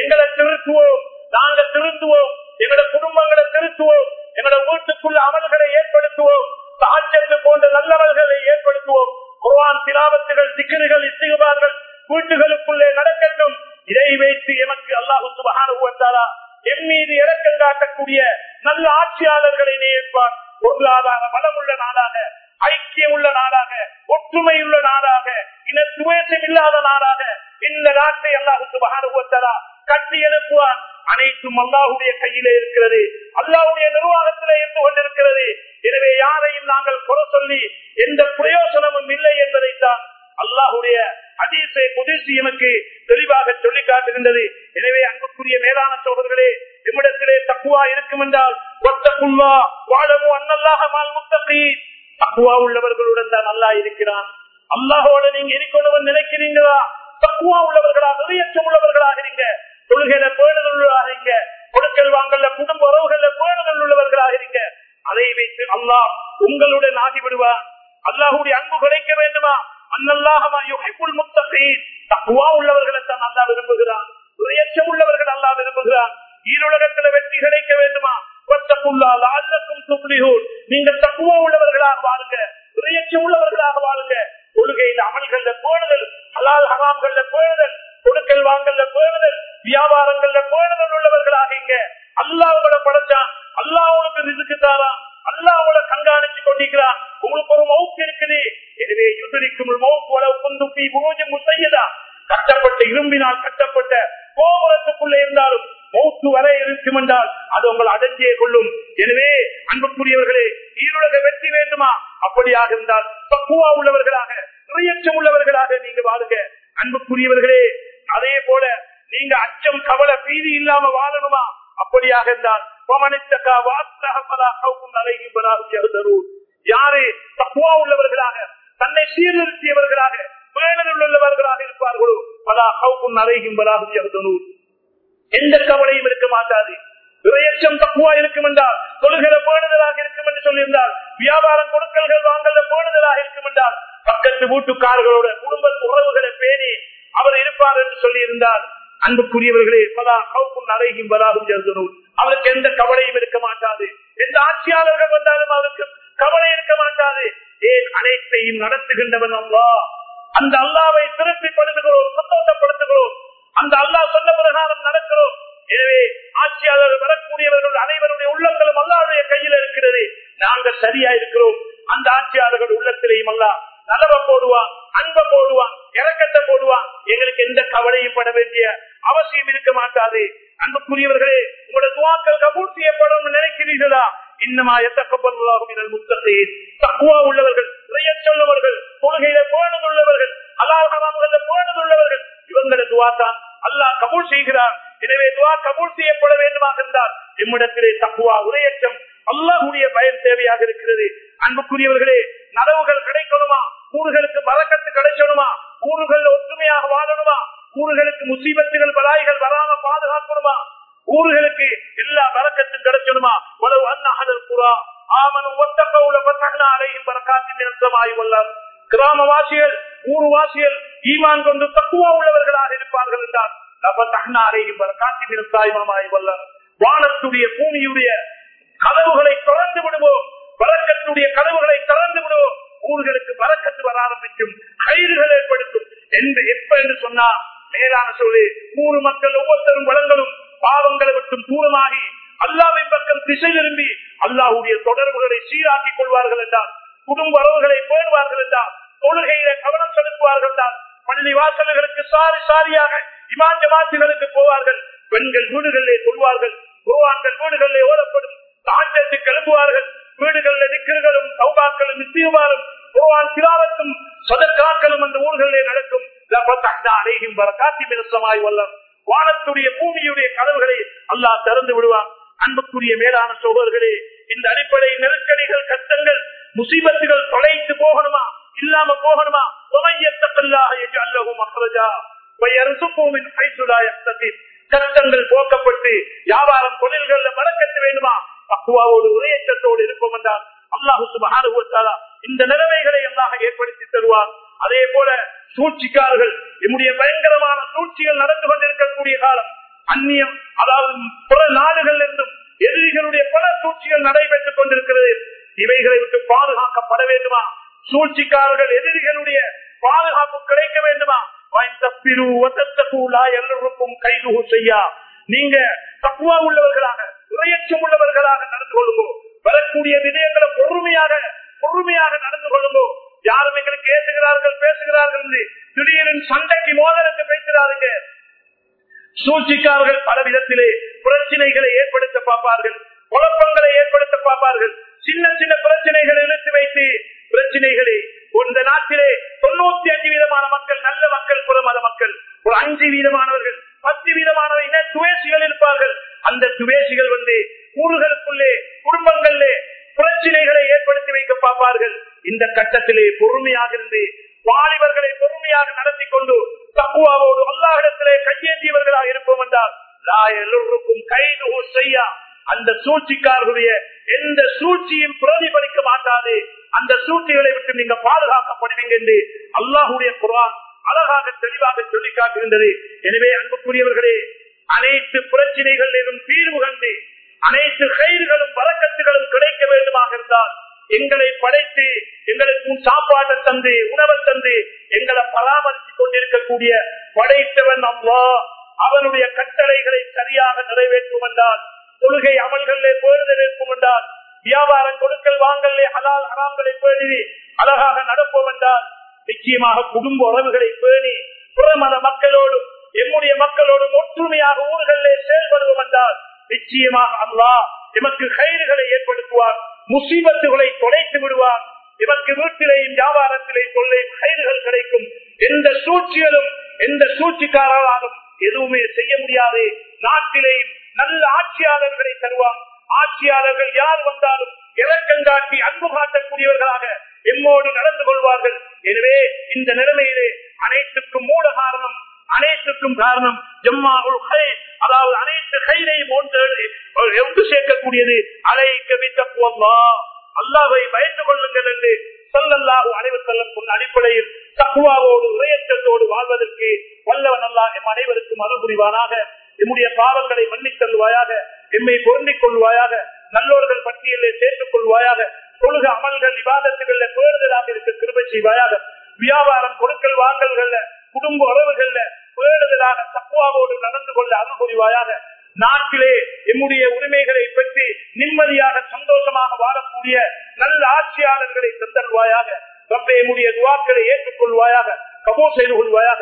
எங்களை திருத்துவோம் நாங்க திருத்துவோம் எங்களோட குடும்பங்களை திருத்துவோம் எங்களோட வீட்டுக்குள்ள அமல்களை ஏற்படுத்துவோம் சாட்சத்து போன்ற நல்லவர்களை ஏற்படுத்துவோம். குர்வான் திலாவத்துகள் சிக்கல்கள் இசைவார்கள் வீட்டுகளுக்குள்ளே நடக்கட்டும். இதை வைத்து எனக்கு அல்லாஹு சுபகானுவத்தாரா எம் மீது இறக்கம் காட்டக்கூடிய நல்ல ஆட்சியாளர்களை நியமிப்பான் பொருளாதார வளமுள்ள நாடாக ஐக்கியம் உள்ள நாடாக ஒற்றுமை உள்ள நாடாக இன துவேசம் இல்லாத நாடாக இந்த நாட்டை அல்லாஹுக்கு சுபகானுவத்தாரா கட்டி எழுப்புவான். அனைத்தும் அல்லாஹுடைய கையிலே இருக்கிறது. அல்லாஹுடைய நிர்வாகத்திலே இருந்து கொண்டிருக்கிறது. எனவே யாரையும் நாங்கள் குறை சொல்லி எந்த பிரயோசனமும் இல்லை என்பதைத்தான் அல்லாஹுடைய அதீசை புதிர்ச்சி எனக்கு தெளிவாக சொல்லி காட்டுகின்றது. எனவே அன்புக்குரிய மேலான சோழர்களே நிமிடத்திலே தக்குவா இருக்கும் என்றால் ஒத்தக்குள்ளா வாழமோ அன்னல்லாக மால் முத்தப்பி தக்குவா உள்ளவர்களுடன் தான் அல்லா இருக்கிறான். அல்லாஹோட நீங்க இருக்கணும் நினைக்கிறீங்களா? தக்குவா உள்ளவர்களா நிறையற்றம் உள்ளவர்களாக இருங்க. தொழுகையில பேணுதல் இருங்க. கொடுக்கல் வாங்கல குடும்ப உறவுகள்ல பேணுதல் உள்ளவர்களாக இருங்க. அதை வைத்து அல்லாஹ் உங்களுடன் ஆகிவிடுவான். அல்லாஹுடைய அன்பு கிடைக்க வேண்டுமா? தக்குவா உள்ளவர்களை தான் அல்லா விரும்புகிறான். இறையச்சம் உள்ளவர்கள் அல்லா விரும்புகிறான். ஈருலகத்துல வெற்றி கிடைக்க வேண்டுமா? நீங்கள் தக்குவா உள்ளவர்களாக வாழுங்க. இறையச்சம் உள்ளவர்களாக வாழுங்க. கொள்கையில் அமல்கள்ல போடுதல் ஹலால் ஹராம்கள்ல போடுதல் கொடுக்கல் வாங்கல்ல போடுதல் வியாபாரங்கள்ல போடுதல் உள்ளவர்களாக இங்க. அல்லா உங்களை படைச்சான். அல்லா உனக்கு ரிசுக்கு தாரான். அல்லா உங்களை கண்காணிச்சு கொண்டிருக்கிறான். உங்களுக்கு ஒரு மவுப்பு இருக்குது. எனவே யுதரிக்கும் மவுக்கு உலக புந்துப்பி முசையதா கட்டப்பட்ட இரும்பினால் கட்டப்பட்ட கோபுரத்துக்குள்ளே இருந்தாலும் மௌத்து வர இருக்கும் என்றால் அது உங்கள் அடைஞ்சே கொள்ளும். எனவே அன்புக்குரியவர்களே ஈருலக வெற்றி வேண்டுமா? அப்படியாக இருந்தால் பக்குவா உள்ளவர்களாக நிறையற்றம் உள்ளவர்களாக நீங்க வாழுங்க. அன்புக்குரியவர்களே அதே போல நீங்க அச்சம் கவலை பீதி இல்லாம வாழணுமா? அப்படியாக இருந்தால் யாரு தப்புவா உள்ளவர்களாக தன்னை சீர்திருத்தியவர்களாக பேணல் உள்ளவர்களாக இருப்பார்களோ பலா ஹவுக்கும் அறையும் பலாகும் எந்த கவலையும் இருக்க மாட்டாது. இறையச்சம் தப்புவா இருக்கும் என்றால் தொழுகிற பேணுதலாக இருக்கும் என்று சொல்லியிருந்தால் வியாபாரம் கொடுக்கல்கள் வாங்கல பேணுதலாக இருக்கும் என்றால் பக்கத்து வீட்டுக்காரர்களோட குடும்ப உறவுகளை பேணி அவர் இருப்பார் என்று சொல்லியிருந்தால் அன்புக்குரியவர்களே பலா கவுக்கும் அறையும் பலாகும் எழுதணும் அவருக்கு எந்த கவலையும் இருக்க மாட்டாது. எந்த ஆட்சியாளர்கள் வந்தாலும் அவருக்கு கவலை இருக்க மாட்டாது. ஏன் அனைத்தையும் நடத்துகின்றவன் அல்லா அந்த அல்லாவை திருப்திப்படுத்துகிறோம் சந்தோஷப்படுத்துகிறோம். அந்த அல்லா சொன்ன பிரகாரம் நடக்கிறோம். எனவே ஆட்சியாளர் வரக்கூடியவர்கள் அனைவருடைய உள்ளங்களும் அல்லாவுடைய கையில் இருக்கிறது. நாங்க சரியா இருக்கிறோம். அந்த ஆட்சியாளர்கள் உள்ளத்திலேயும் அல்ல நலவ போடுவான் அன்ப போடுவான் இறக்கத்தை போடுவான். எங்களுக்கு எந்த கவலையும் பட வேண்டிய இருக்க மாட்டாது. அன்புக்குரியவர்களே உங்களோட துவாக்கள் கபூல் செய்யப்படும் நினைக்கிறீர்களா? இன்னமா எத்தக்கப்பொருளாகும் முத்தத்தையில் தக்குவா உள்ளவர்கள் உள்ளவர்கள் தொழுகையில போனதுள்ளவர்கள் அல்லாஹாமங்கள போனதுள்ளவர்கள் இவங்கள துவா தான் அல்லாஹ் கபூல் செய்கிறான். எனவே துவா கபூல் செய்யப்பட வேண்டுமாக இருந்தால் நம்மிடத்திலே தக்குவா உரையச்சம் அல்லாஹுடைய பயம் தேவையாக இருக்கிறது. அன்புக்குரியவர்களே நலவுகள் கிடைக்கணுமா? ஊர்களுக்கு மறக்கத்து கிடைக்கணுமா ஊர்கள் ஒற்றுமையாக வாழணுமா? ஊர்களுக்கு முசீபத்துகள் பலாய்கள் வராம பாதுகாக்கணுமா? ஊர்களுக்கு எல்லா வரக்கத்தும் கிடைக்கணுமா? உலவு அன்னஹல் புறா ஆமனும் ஒத்த கவுல பத்தகனா அலையும் பறக்காத்தின் நிறுத்தமாய் உள்ளார் கிராமவாசிகள் ஊர்வாசிகள் ஈமான் கொண்டு தக்குவா உள்ளவர்களாக இருப்பார்கள் என்றால் வானத்துடைய பூமியுடைய கதவுகளை தொடர்ந்து விடுவோம். வழக்கத்துடைய கதவுகளை திறந்து விடுவோம். ஊர்களுக்கு வரக்கத்து வர ஆரம்பிக்கும் கயிறுகள் ஏற்படுத்தும். என்று எப்ப என்று சொன்னா மேலான சொல்லி மூணு மக்கள் ஒவ்வொருத்தரும் வளங்களும் பாவங்களை விட்டும் தூரமாகி அல்லாவின் பக்கம் திசை நிரும்பி அல்லாவுடைய தொடர்புகளை சீராக்கிக் கொள்வார்கள் என்றால் குடும்ப உறவுகளை பேணுவார்கள் என்றால் தொழுகையில கவனம் செலுத்துவார்கள் என்றால் பள்ளி வாசல்களுக்கு சாரி சாரியாக இமான் ஜமாத்துகளுக்கு போவார்கள். பெண்கள் வீடுகளிலே சொல்வார்கள் குருவான்கள் வீடுகளிலே ஓடப்படும். தாண்டத்துக்கு எழுப்புவார்கள். வீடுகளில் நிக்கிறர்களும் சௌபாக்களும் நித்தியமாறும் குருவான் திராவத்தும் சதக்காக்களும் அந்த ஊர்களிலே நடக்கும் அடையும் வர காத்தி மிரசமாய் வல்லம் வானத்துடைய பூமியுடைய கதவுகளை அல்லாஹ் திறந்து விடுவான். அன்புக்குரிய மேலான சோழர்களே இந்த அடிப்படை நெருக்கடிகள் கஷ்டங்கள் முசீபத்துகள் தொலைத்து போகணுமா இல்லாம போகணுமா கஷ்டங்கள் போக்கப்பட்டு வியாபாரம் தொழில்கள்ல வழக்கத்து வேண்டுமா பக்குவாவோடு உரையற்றத்தோடு இருக்கும் என்றால் அல்லாஹு சுபகானுபவத்தாலா இந்த நிலைமைகளை எல்லாம் ஏற்படுத்தி தருவார் அதே போல சூழ்ச்சிக்காரர்கள் என்னுடைய பயங்கரமான சூழ்ச்சிகள் நடந்து கொண்டிருக்கக்கூடிய காலம் அந்நியம் அதாவது பல நாடுகள் என்றும் எதிரிகளுடைய பல சூழ்ச்சிகள் நடைபெற்றுக் கொண்டிருக்கிறது இவைகளை விட்டு பாதுகாக்கப்பட வேண்டுமா சூழ்ச்சிக்காரர்கள் எதிரிகளுடைய பாதுகாப்பு கிடைக்க வேண்டுமா எல்லோருக்கும் கைதுகு செய்யா நீங்க தப்புவா உள்ளவர்களாக இறையச்சம் உள்ளவர்களாக நடந்து கொள்ளுங்கோ. வரக்கூடிய விடயங்களை பொறுமையாக பொறுமையாக நடந்து கொள்ளுங்கோ. யாரும் எங்களுக்கு ஏசுகிறார்கள் பேசுகிறார்கள் என்று சண்டைக்கு மோதலுக்கு பேசுகிறாருங்க. சூழ்ச்சிக்காரர்கள் பல விதத்திலே பிரச்சனைகளை ஏற்படுத்த பார்ப்பார்கள் குழப்பங்களை ஏற்படுத்த பார்ப்பார்கள். சின்ன சின்ன பிரச்சனைகளை இழுத்து வைத்து பிரச்சனைகளே இந்த நாட்டிலே தொண்ணூத்தி அஞ்சு வீதமான மக்கள் நல்ல மக்கள் புறமத மக்கள் ஒரு அஞ்சு வீதமானவர்கள் பத்து வீதமானவர் என்ன துவேசிகள் இருப்பார்கள்? அந்த துவேசிகள் வந்து ஊர்களுக்குள்ளே குடும்பங்களிலே பிரச்சனைகளை ஏற்படுத்தி வைக்க பார்ப்பார்கள். இந்த கட்டத்திலே பொறுமையாக இருந்து வாலிபர்களை பொறுமையாக நடத்தி கொண்டு தக்குவாவோடு அல்லாஹிடத்திலே கையேந்தியவர்களாக இருப்போம் என்றால் எல்லோருக்கும் கைது செய்யா அந்த சூழ்ச்சிக்காரர்களுடைய எந்த சூழ்ச்சியும் பிரதிபலிக்க மாட்டாது. அந்த சூழ்ச்சிகளை விட்டு நீங்க பாதுகாக்கப்படுவீங்க என்று அல்லாஹுடைய குரான் அழகாக தெளிவாக சொல்லி காட்டுகின்றது எனவே அன்புக்குரியவர்களே அனைத்து பிரச்சனைகளிலும் தீர்வு கண்டு அனைத்து கயிறுகளும் வழக்கத்துகளும் கிடைக்க வேண்டுமாக இருந்தால் எங்களை படைத்து எங்களுக்கு சாப்பாட்டை தந்து உணவை தந்து எங்களை பராமரித்துக் கொண்டிருக்கக்கூடிய படைத்தவன் அம்மா அவனுடைய கட்டளைகளை சரியாக நிறைவேற்றும் என்றால் தொழுகை அமல்களே பேருதல் இருக்கும் என்றால் வியாபாரம் கொடுக்கல் வாங்கலே ஹலால் ஹராம்களை பேணி அழகாக நடப்போம் என்றால் நிச்சயமாக குடும்ப உறவுகளை பேணி புறமத மக்களோடும் எம்முடைய மக்களோடும் ஒற்றுமையாக ஊர்களிலே செயல்படுவோம் என்றால் நிச்சயமாக அல்லா எமக்கு கயிறுகளை ஏற்படுத்துவார் முசீபத்துகளை தொலைத்து விடுவார் எமக்கு வீட்டிலேயும் வியாபாரத்திலேயும் கொள்ளையும் கயிறுகள் கிடைக்கும். எந்த சூழ்ச்சிகளும் எந்த சூழ்ச்சிக்காரராலும் எதுவுமே செய்ய முடியாது. நாட்டிலேயும் நல்ல ஆட்சியாளர்களை தருவான் ஆட்சியாளர்கள் யார் வந்தாலும் இறக்கம் காட்டி அன்பு காட்டக்கூடியவர்களாக எம்மோடு நடந்து கொள்வார்கள். எனவே இந்த நிலைமையிலே அனைத்துக்கும் மூல காரணம் அனைத்துக்கும் காரணம் ஜம்மா அதாவது அனைத்து கைரையும் ஒன்று சேர்க்கக்கூடியது அலை தப்புவல்லா அல்லாவை பயந்து கொள்ளுங்கள் என்று சொல்லல்லாஹு அனைவர் செல்லம் சொன்ன அடிப்படையில் தக்குவாவோடு உரையற்றத்தோடு வாழ்வதற்கு வல்லவன் அல்லா எம் அனைவருக்கும் அருள் புரிவானாக. எம்முடைய பாவங்களை மன்னித் தருவாயாக எம்மை பொருந்திக் கொள்வாயாக நல்லோர்கள் பட்டியலே சேர்த்துக் கொள்வாயாக தொழுக அமல்கள் விவாதத்துகள்ல பேடுதலாக இருக்க கிருபை செய்வாயாக வியாபாரம் கொடுக்கல் வாங்கல்கள்ல குடும்ப உறவுகள்ல பேடுதலாக தக்குவாவோடு நடந்து கொள்ள அருள் புரிவாயாக நாட்டிலே எம்முடைய உரிமைகளை பற்றி நிம்மதியாக சந்தோஷமாக வாழக்கூடிய நல்ல ஆட்சியாளர்களை தந்தருவாயாக ரப்பே எம்முடைய துவாக்களை ஏற்றுக்கொள்வாயாக கபோ செய்து கொள்வாயாக